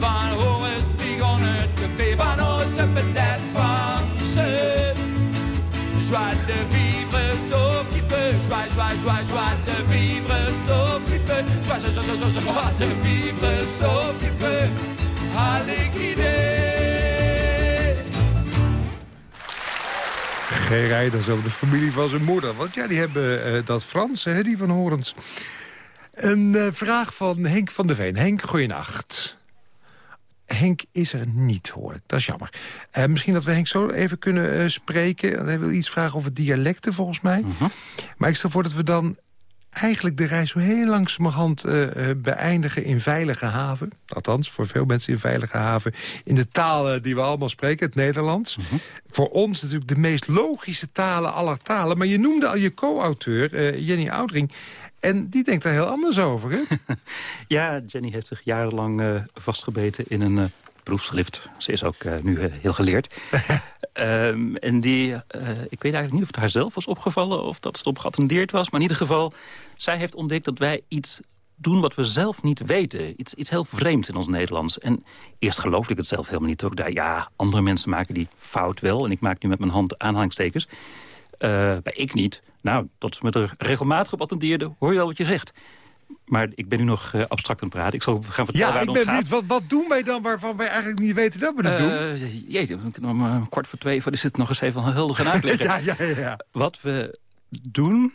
Van Horus die gaan het café, van het dat Franse. Joie de vivre sauf qu'il peut, joie, joie, joie, joie de vivre sauf qu'il peut, joie, joie, joie, joie, de vivre sauf à liquider. Geen rijders over de familie van zijn moeder. Want ja, die hebben eh, dat Frans, hè, die van Horens. Een eh, vraag van Henk van der Veen. Henk, goeienacht. Henk is er niet, hoor ik. Dat is jammer. Eh, misschien dat we Henk zo even kunnen spreken. Hij wil iets vragen over dialecten, volgens mij. Maar ik stel voor dat we dan eigenlijk de reis zo heel langzamerhand eh, beëindigen in veilige haven. Althans, voor veel mensen in veilige haven. In de taal eh, die we allemaal spreken, het Nederlands. Voor ons natuurlijk de meest logische talen aller talen. Maar je noemde al je co-auteur, eh, Jenny Oudring. En die denkt daar heel anders over, hè? Ja, Jenny heeft zich jarenlang vastgebeten in een proefschrift. Ze is ook eh, nu eh, heel geleerd. Ehm, en die, eh, ik weet eigenlijk niet of het haar zelf was opgevallen... of dat ze erop geattendeerd was. Maar in ieder geval, zij heeft ontdekt dat wij iets doen wat we zelf niet weten. Iets, iets heel vreemds in ons Nederlands. En eerst geloofde ik het zelf helemaal niet. Ook daar, ja, andere mensen maken die fout wel. En ik maak nu met mijn hand aanhalingstekens. Bij ik niet. Nou, tot ze me er regelmatig op attendeerde, hoor je wel wat je zegt. Maar ik ben nu nog eh, abstract aan het praten. Ik zal gaan vertellen Ja, ik ben benieuwd. Wat, wat doen wij dan waarvan wij eigenlijk niet weten dat we dat doen? Jeetje, om uh, kwart voor twee voor is het nog eens even heel gaan uitleggen. ja, ja, ja, ja. Wat we doen...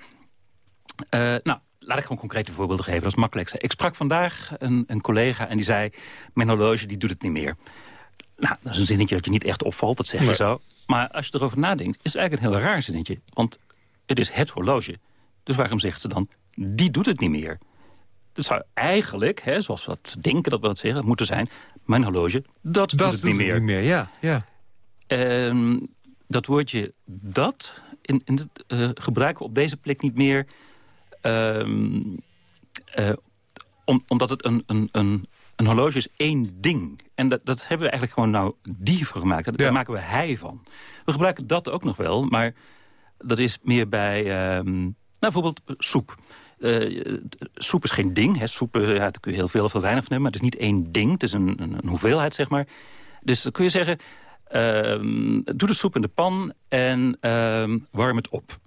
eh, nou, laat ik gewoon concrete voorbeelden geven. Dat is makkelijk. Ik sprak vandaag een, een collega en die zei... mijn horloge die doet het niet meer. Nou, dat is een zinnetje dat je niet echt opvalt, dat zeg je Nee. zo. Maar als je erover nadenkt, is het eigenlijk een heel raar zinnetje. Want het is het horloge. Dus waarom zegt ze dan, die doet het niet meer? Dat zou eigenlijk, hè, zoals we dat denken dat we dat zeggen, moeten zijn... mijn horloge, dat, doet Dat het doet niet het meer. niet meer, ja. ja. Ehm, dat woordje dat in, in het, eh, gebruiken we op deze plek niet meer... ehm, eh, om, omdat het een, een, een, een horloge is één ding. En dat, dat hebben we eigenlijk gewoon nou die van gemaakt. Daar maken we hij van. We gebruiken dat ook nog wel, maar dat is meer bij... ehm, nou, bijvoorbeeld soep. Eh, soep is geen ding. Hè. Soep, eh, ja, kun je heel veel of weinig van. Maar het is niet één ding. Het is een, een, een hoeveelheid, zeg maar. Dus dan kun je zeggen... ehm, doe de soep in de pan en ehm, warm het op.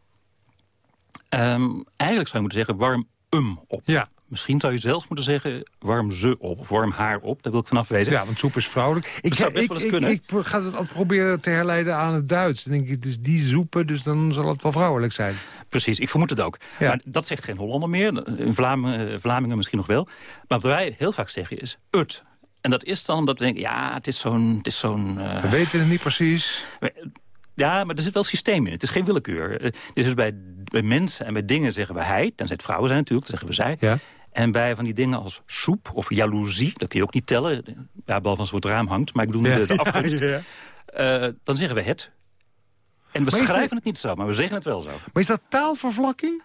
Ehm, eigenlijk zou je moeten zeggen, warm hem op. Ja. Misschien zou je zelfs moeten zeggen, warm ze op of warm haar op. Daar wil ik vanaf wezen. Ja, want soep is vrouwelijk. Ik, zou best ik, wel eens ik, ga het altijd proberen te herleiden aan het Duits. Dan denk ik, het is die soepen, dus dan zal het wel vrouwelijk zijn. Precies, ik vermoed het ook. Ja. Maar dat zegt geen Hollander meer. In Vlamingen, Vlamingen misschien nog wel. Maar wat wij heel vaak zeggen is ut. En dat is dan omdat we denken, ja, het is zo'n... het is zo'n eh, We weten het niet precies. Ja, maar er zit wel systeem in. Het is geen willekeur. Eh, Dus bij, bij mensen en bij dingen zeggen we hij. Tenzij het vrouwen zijn natuurlijk, dan zeggen we zij. Ja. En bij van die dingen als soep of jaloezie, dat kun je ook niet tellen. Ja, behalve als het raam hangt. Maar ik bedoel Ja, de, de ja, afgunst. ja. Eh, dan zeggen we het. En we Maar schrijven het- het niet zo, maar we zeggen het wel zo. Maar is dat taalvervlakking?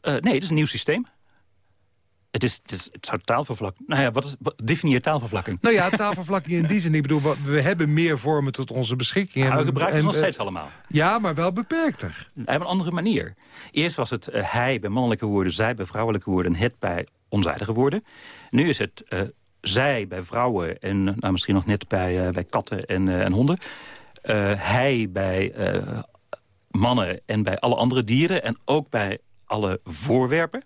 Eh, nee, het is een nieuw systeem. Het, is, het, is, het zou taalvervlakking... Nou ja, wat is, wat, definieer taalvervlakking. Nou ja, taalvervlakking in die zin. Ik bedoel, we- hebben meer vormen tot onze beschikking. Ja, we En- gebruiken en, het nog eh, steeds allemaal. Ja, maar wel beperkter. Op een andere manier. Eerst was het eh, hij bij mannelijke woorden, zij bij vrouwelijke woorden... en het bij onzijdige woorden. Nu is het eh, zij bij vrouwen en nou, misschien nog net bij, bij katten en, en honden. Hij bij mannen en bij alle andere dieren... en ook bij alle voorwerpen.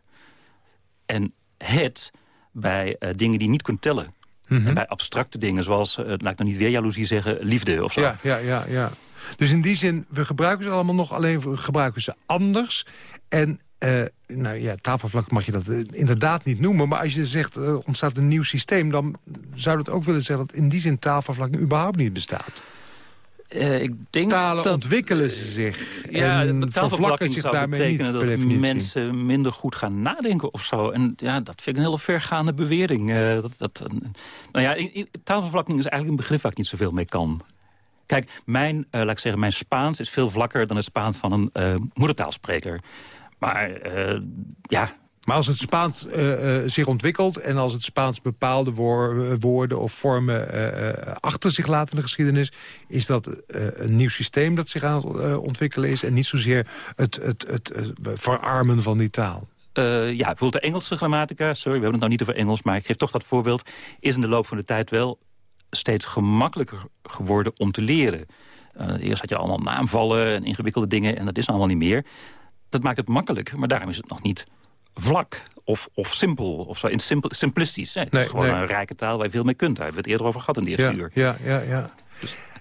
En het bij eh, dingen die je niet kunt tellen. Mhm. En bij abstracte dingen, zoals, eh, laat ik nou niet weer jaloezie zeggen, liefde of zo. Ja, ja, ja, ja. Dus in die zin, we gebruiken ze allemaal nog, alleen we gebruiken ze anders. En, eh, nou ja, tafelvlak mag je dat inderdaad niet noemen. Maar als je zegt, er ontstaat een nieuw systeem... dan zou dat ook willen zeggen dat in die zin tafelvlakking überhaupt niet bestaat. Eh, ik denk Talen dat, ontwikkelen ze zich. Ja, en vervlakken taalvervlakking zich zou daarmee niet dat definitie. mensen minder goed gaan nadenken of zo. En ja, dat vind ik een hele vergaande bewering. eh, dat, dat, nou ja, in- in- taalvervlakking is eigenlijk een begrip waar ik niet zoveel mee kan. Kijk, mijn, eh, laat ik zeggen, mijn Spaans is veel vlakker dan het Spaans van een eh, moedertaalspreker. Maar eh, ja, Maar als het Spaans eh, eh, zich ontwikkelt... en als het Spaans bepaalde eh, woorden of vormen achter zich laat in de geschiedenis... is dat een nieuw systeem dat zich aan het ontwikkelen is... en niet zozeer het, het, het, eh, verarmen van die taal. Ja, bijvoorbeeld de Engelse grammatica, sorry, we hebben het nou niet over Engels... maar ik geef toch dat voorbeeld, is in de loop van de tijd wel steeds gemakkelijker geworden om te leren. Eerst had je allemaal naamvallen en ingewikkelde dingen en dat is allemaal niet meer. Dat maakt het makkelijk, maar daarom is het nog niet vlak of, of simpel of zo, in simpel, simplistisch. Nee, het Nee, is gewoon nee. een rijke taal waar je veel mee kunt. Daar hebben we het eerder over gehad in de eerste Ja, uur. ja, ja, ja.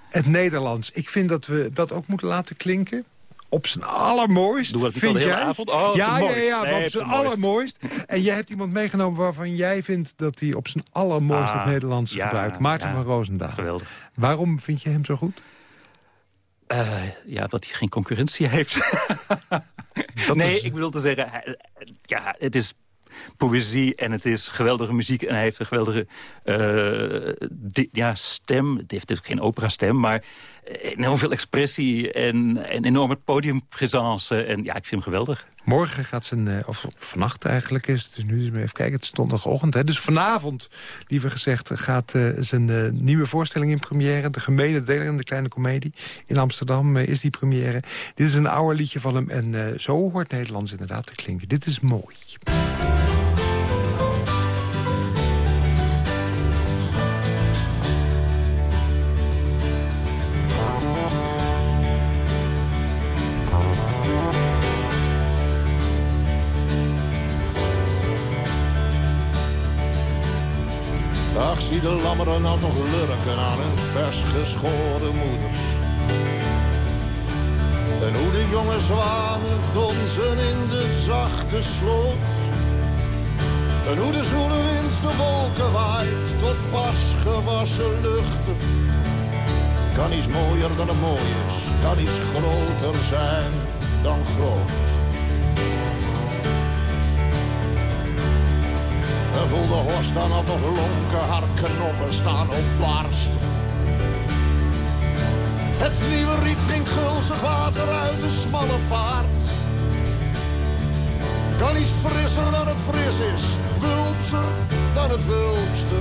Het Nederlands, ik vind dat we dat ook moeten laten klinken... Op zijn allermooist, Doen we dat al vind de jij? avond? Oh, ja, ja, ja, maar Nee, op zijn zijn mooist. allermooist. En jij hebt iemand meegenomen waarvan jij vindt dat hij op zijn allermooist Ah, het Nederlands ja, gebruikt. Maarten ja. van Roosendaal. Geweldig. Waarom vind je hem zo goed? Eh, ja, dat hij geen concurrentie heeft. nee, is- ik bedoel te zeggen, ja, het is poëzie en het is geweldige muziek... en hij heeft een geweldige eh, di- ja, stem. Het heeft natuurlijk geen opera-stem, maar enorm veel expressie... en een enorme podiumpresence. En ja, ik vind hem geweldig. Morgen gaat zijn, eh, of vannacht eigenlijk is het, dus nu even kijken, het is zondagochtend. Hè, dus vanavond, liever gezegd, gaat eh, zijn eh, nieuwe voorstelling in première. De gemene deler in de kleine komedie. In Amsterdam is die première. Dit is een oude liedje van hem en zo hoort Nederlands inderdaad te klinken. Dit is mooi. De lammeren nou toch lurken aan hun vers geschoren moeders. En hoe de jonge zwanen donzen in de zachte sloot. En hoe de zoele wind de wolken waait tot pas gewassen luchten. Kan iets mooier dan een mooi is, kan iets groter zijn dan groot. Voel de horst dan al toch lonken, haar knoppen staan op barst. Het nieuwe riet drinkt gulzig water uit de smalle vaart. Kan iets frisser dan het fris is, wulpser dan het wulpste.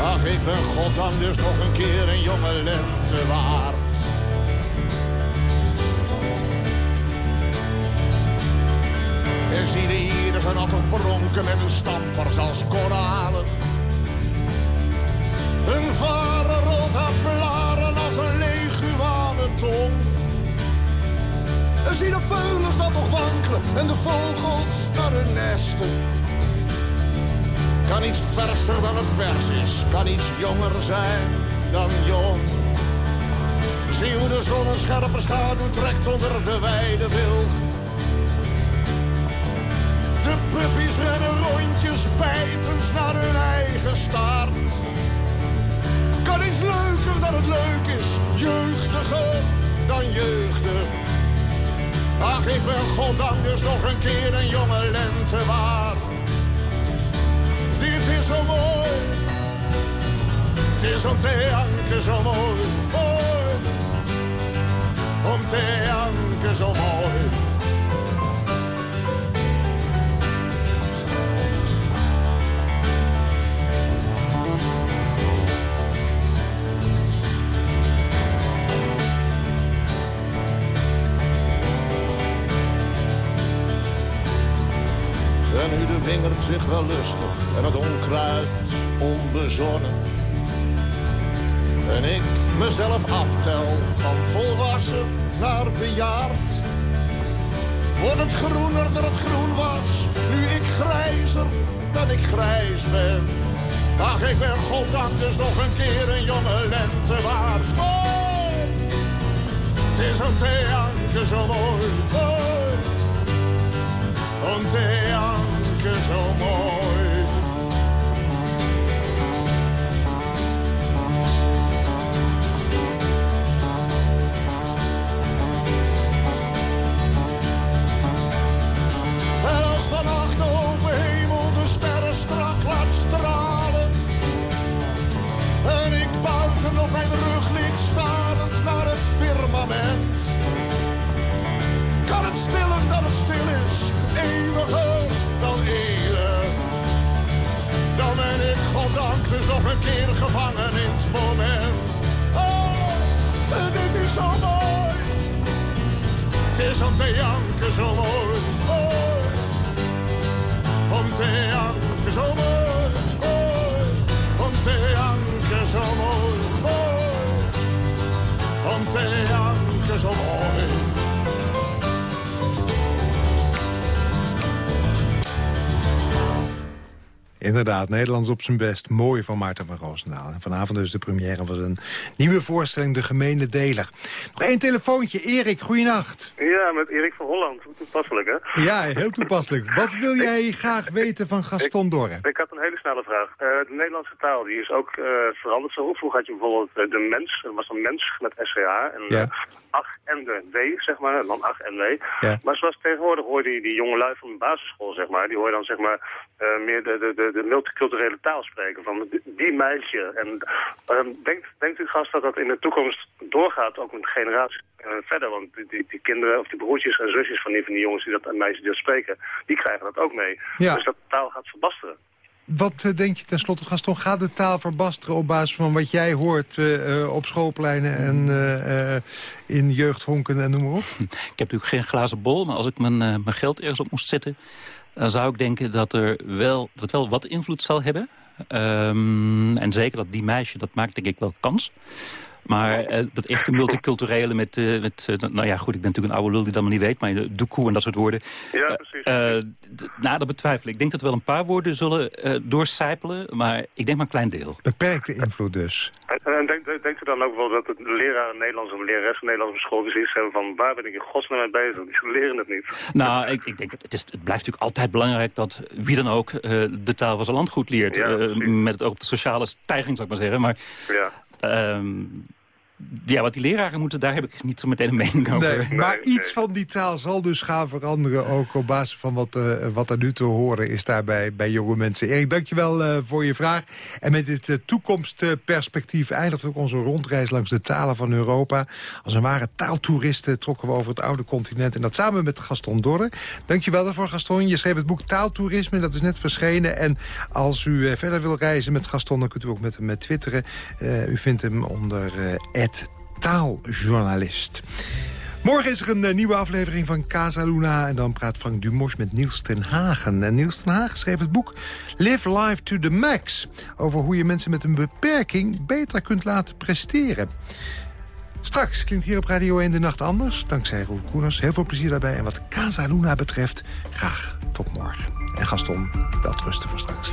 Ach, ik ben goddank dus nog een keer een jonge lente waard. En zie de hier zijn altijd pronken met hun stampers als koralen. Hun varen rolt haar blaren als een leguane tong. En zie de veulens kan toch wankelen en de vogels naar hun nesten. Kan iets verser dan het vers is, kan iets jonger zijn dan jong. Zie hoe de zon een scherpe schaduw trekt onder de wijde wilg. Puppies rennen rondjes bijtend naar hun eigen staart. Kan iets leuker dan het leuk is, jeugdiger dan jeugdig. Ach, ik ben goddank dus nog een keer een jonge lente waard. Dit is zo mooi, het is om te zo mooi, mooi. Om te janken zo mooi. Wingert zich wel lustig en het onkruid onbezonnen. En ik mezelf aftel van volwassen naar bejaard. Wordt het groener dan het groen was, nu ik grijzer dan ik grijs ben. Ach, ik ben goddank dus nog een keer een jonge lente waard. Oh, het is een theanke zo mooi. Oh, te zo mooi. En als vannacht de open hemel de sterren strak laat stralen. En ik buiten op mijn rug lig naar het firmament. Kan het stiller dan het stil is, eeuwiger dan ben ik goddank dus nog een keer gevangen in het moment. Oh, dit is zo mooi. Het is om te janken zo mooi. mooi. Om te janken zo mooi. mooi. Om te janken zo mooi. mooi. Om te janken zo mooi. Inderdaad, Nederlands op zijn best. Mooi van Maarten van Roosendaal. En vanavond dus de première van zijn nieuwe voorstelling De Gemene Deler. Nog één telefoontje. Erik, goeienacht. Ja, met Erik van Holland. Toepasselijk, hè? Ja, heel toepasselijk. Wat wil jij graag weten van Gaston Dorre? Ik had een hele snelle vraag. Eh, de Nederlandse taal die is ook eh, veranderd zo. Vroeger had je bijvoorbeeld eh, de mens. Dat was een mens met SCH. En Ja. Ach en de W, zeg maar. En dan ach en W. Ja. Maar zoals tegenwoordig hoor je die, die jonge lui van de basisschool, zeg maar. Die hoor je dan, zeg maar, eh, meer de, de, de, de multiculturele taal spreken. Van die, meisje. En ehm, denkt, denkt u gast dat dat in de toekomst doorgaat, ook met generaties eh, verder? Want die, die, die kinderen, of die broertjes en zusjes van die, van die jongens die dat en meisjes die dat spreken, die krijgen dat ook mee. Ja. Dus dat taal gaat verbasteren. Wat eh, denk je tenslotte, Gaston? Gaat de taal verbasteren op basis van wat jij hoort eh, eh, op schoolpleinen en in jeugdhonken en noem maar op? Ik heb natuurlijk geen glazen bol, maar als ik mijn, mijn geld ergens op moest zetten... dan zou ik denken dat, er wel, dat wel wat invloed zal hebben. Ehm, en zeker dat die meisje, dat maakt denk ik wel kans. Maar eh, dat echte multiculturele met... eh, met eh, nou ja, goed, ik ben natuurlijk een oude lul die dat maar niet weet... maar de doekoe en dat soort woorden. Ja, precies. eh, nou, dat betwijfel ik. Ik denk dat er wel een paar woorden zullen eh doorcijpelen... maar ik denk maar een klein deel. Beperkte invloed dus. En, en denkt, denkt u dan ook wel dat de leraar Nederlands of lerares Nederlands op school zoiets hebben van waar ben ik in godsnaam mee bezig? Die leren het niet. Nou, ik, ik denk, het, is, het blijft natuurlijk altijd belangrijk dat wie dan ook eh, de taal van zijn land goed leert. Ja, Eh, met het oog op de sociale stijging, zou ik maar zeggen. Maar Ja. ehm, ja, wat die leraren moeten, daar heb ik niet zo meteen een mening over. Nee, maar iets van die taal zal dus gaan veranderen... ook op basis van wat, eh, wat er nu te horen is daar bij, bij jonge mensen. Erik, dankjewel uh, voor je vraag. En met dit uh, toekomstperspectief eindigt ook onze rondreis... langs de talen van Europa. Als een ware taaltoeristen trokken we over het oude continent. En dat samen met Gaston Dorre. Dankjewel daarvoor, Gaston. Je schreef het boek Taaltoerisme, dat is net verschenen. En als u uh, verder wil reizen met Gaston... dan kunt u ook met hem twitteren. Uh, u vindt hem onder taaljournalist. Morgen is er een uh, nieuwe aflevering van Casa Luna. En dan praat Frank Dumos met Niels ten Hagen. En Niels ten Hagen schreef het boek Live Life to the Max. Over hoe je mensen met een beperking beter kunt laten presteren. Straks klinkt hier op Radio 1 de nacht anders. Dankzij Roel Koeners. Heel veel plezier daarbij. En wat Casa Luna betreft, graag tot morgen. En Gaston, wel rusten voor straks.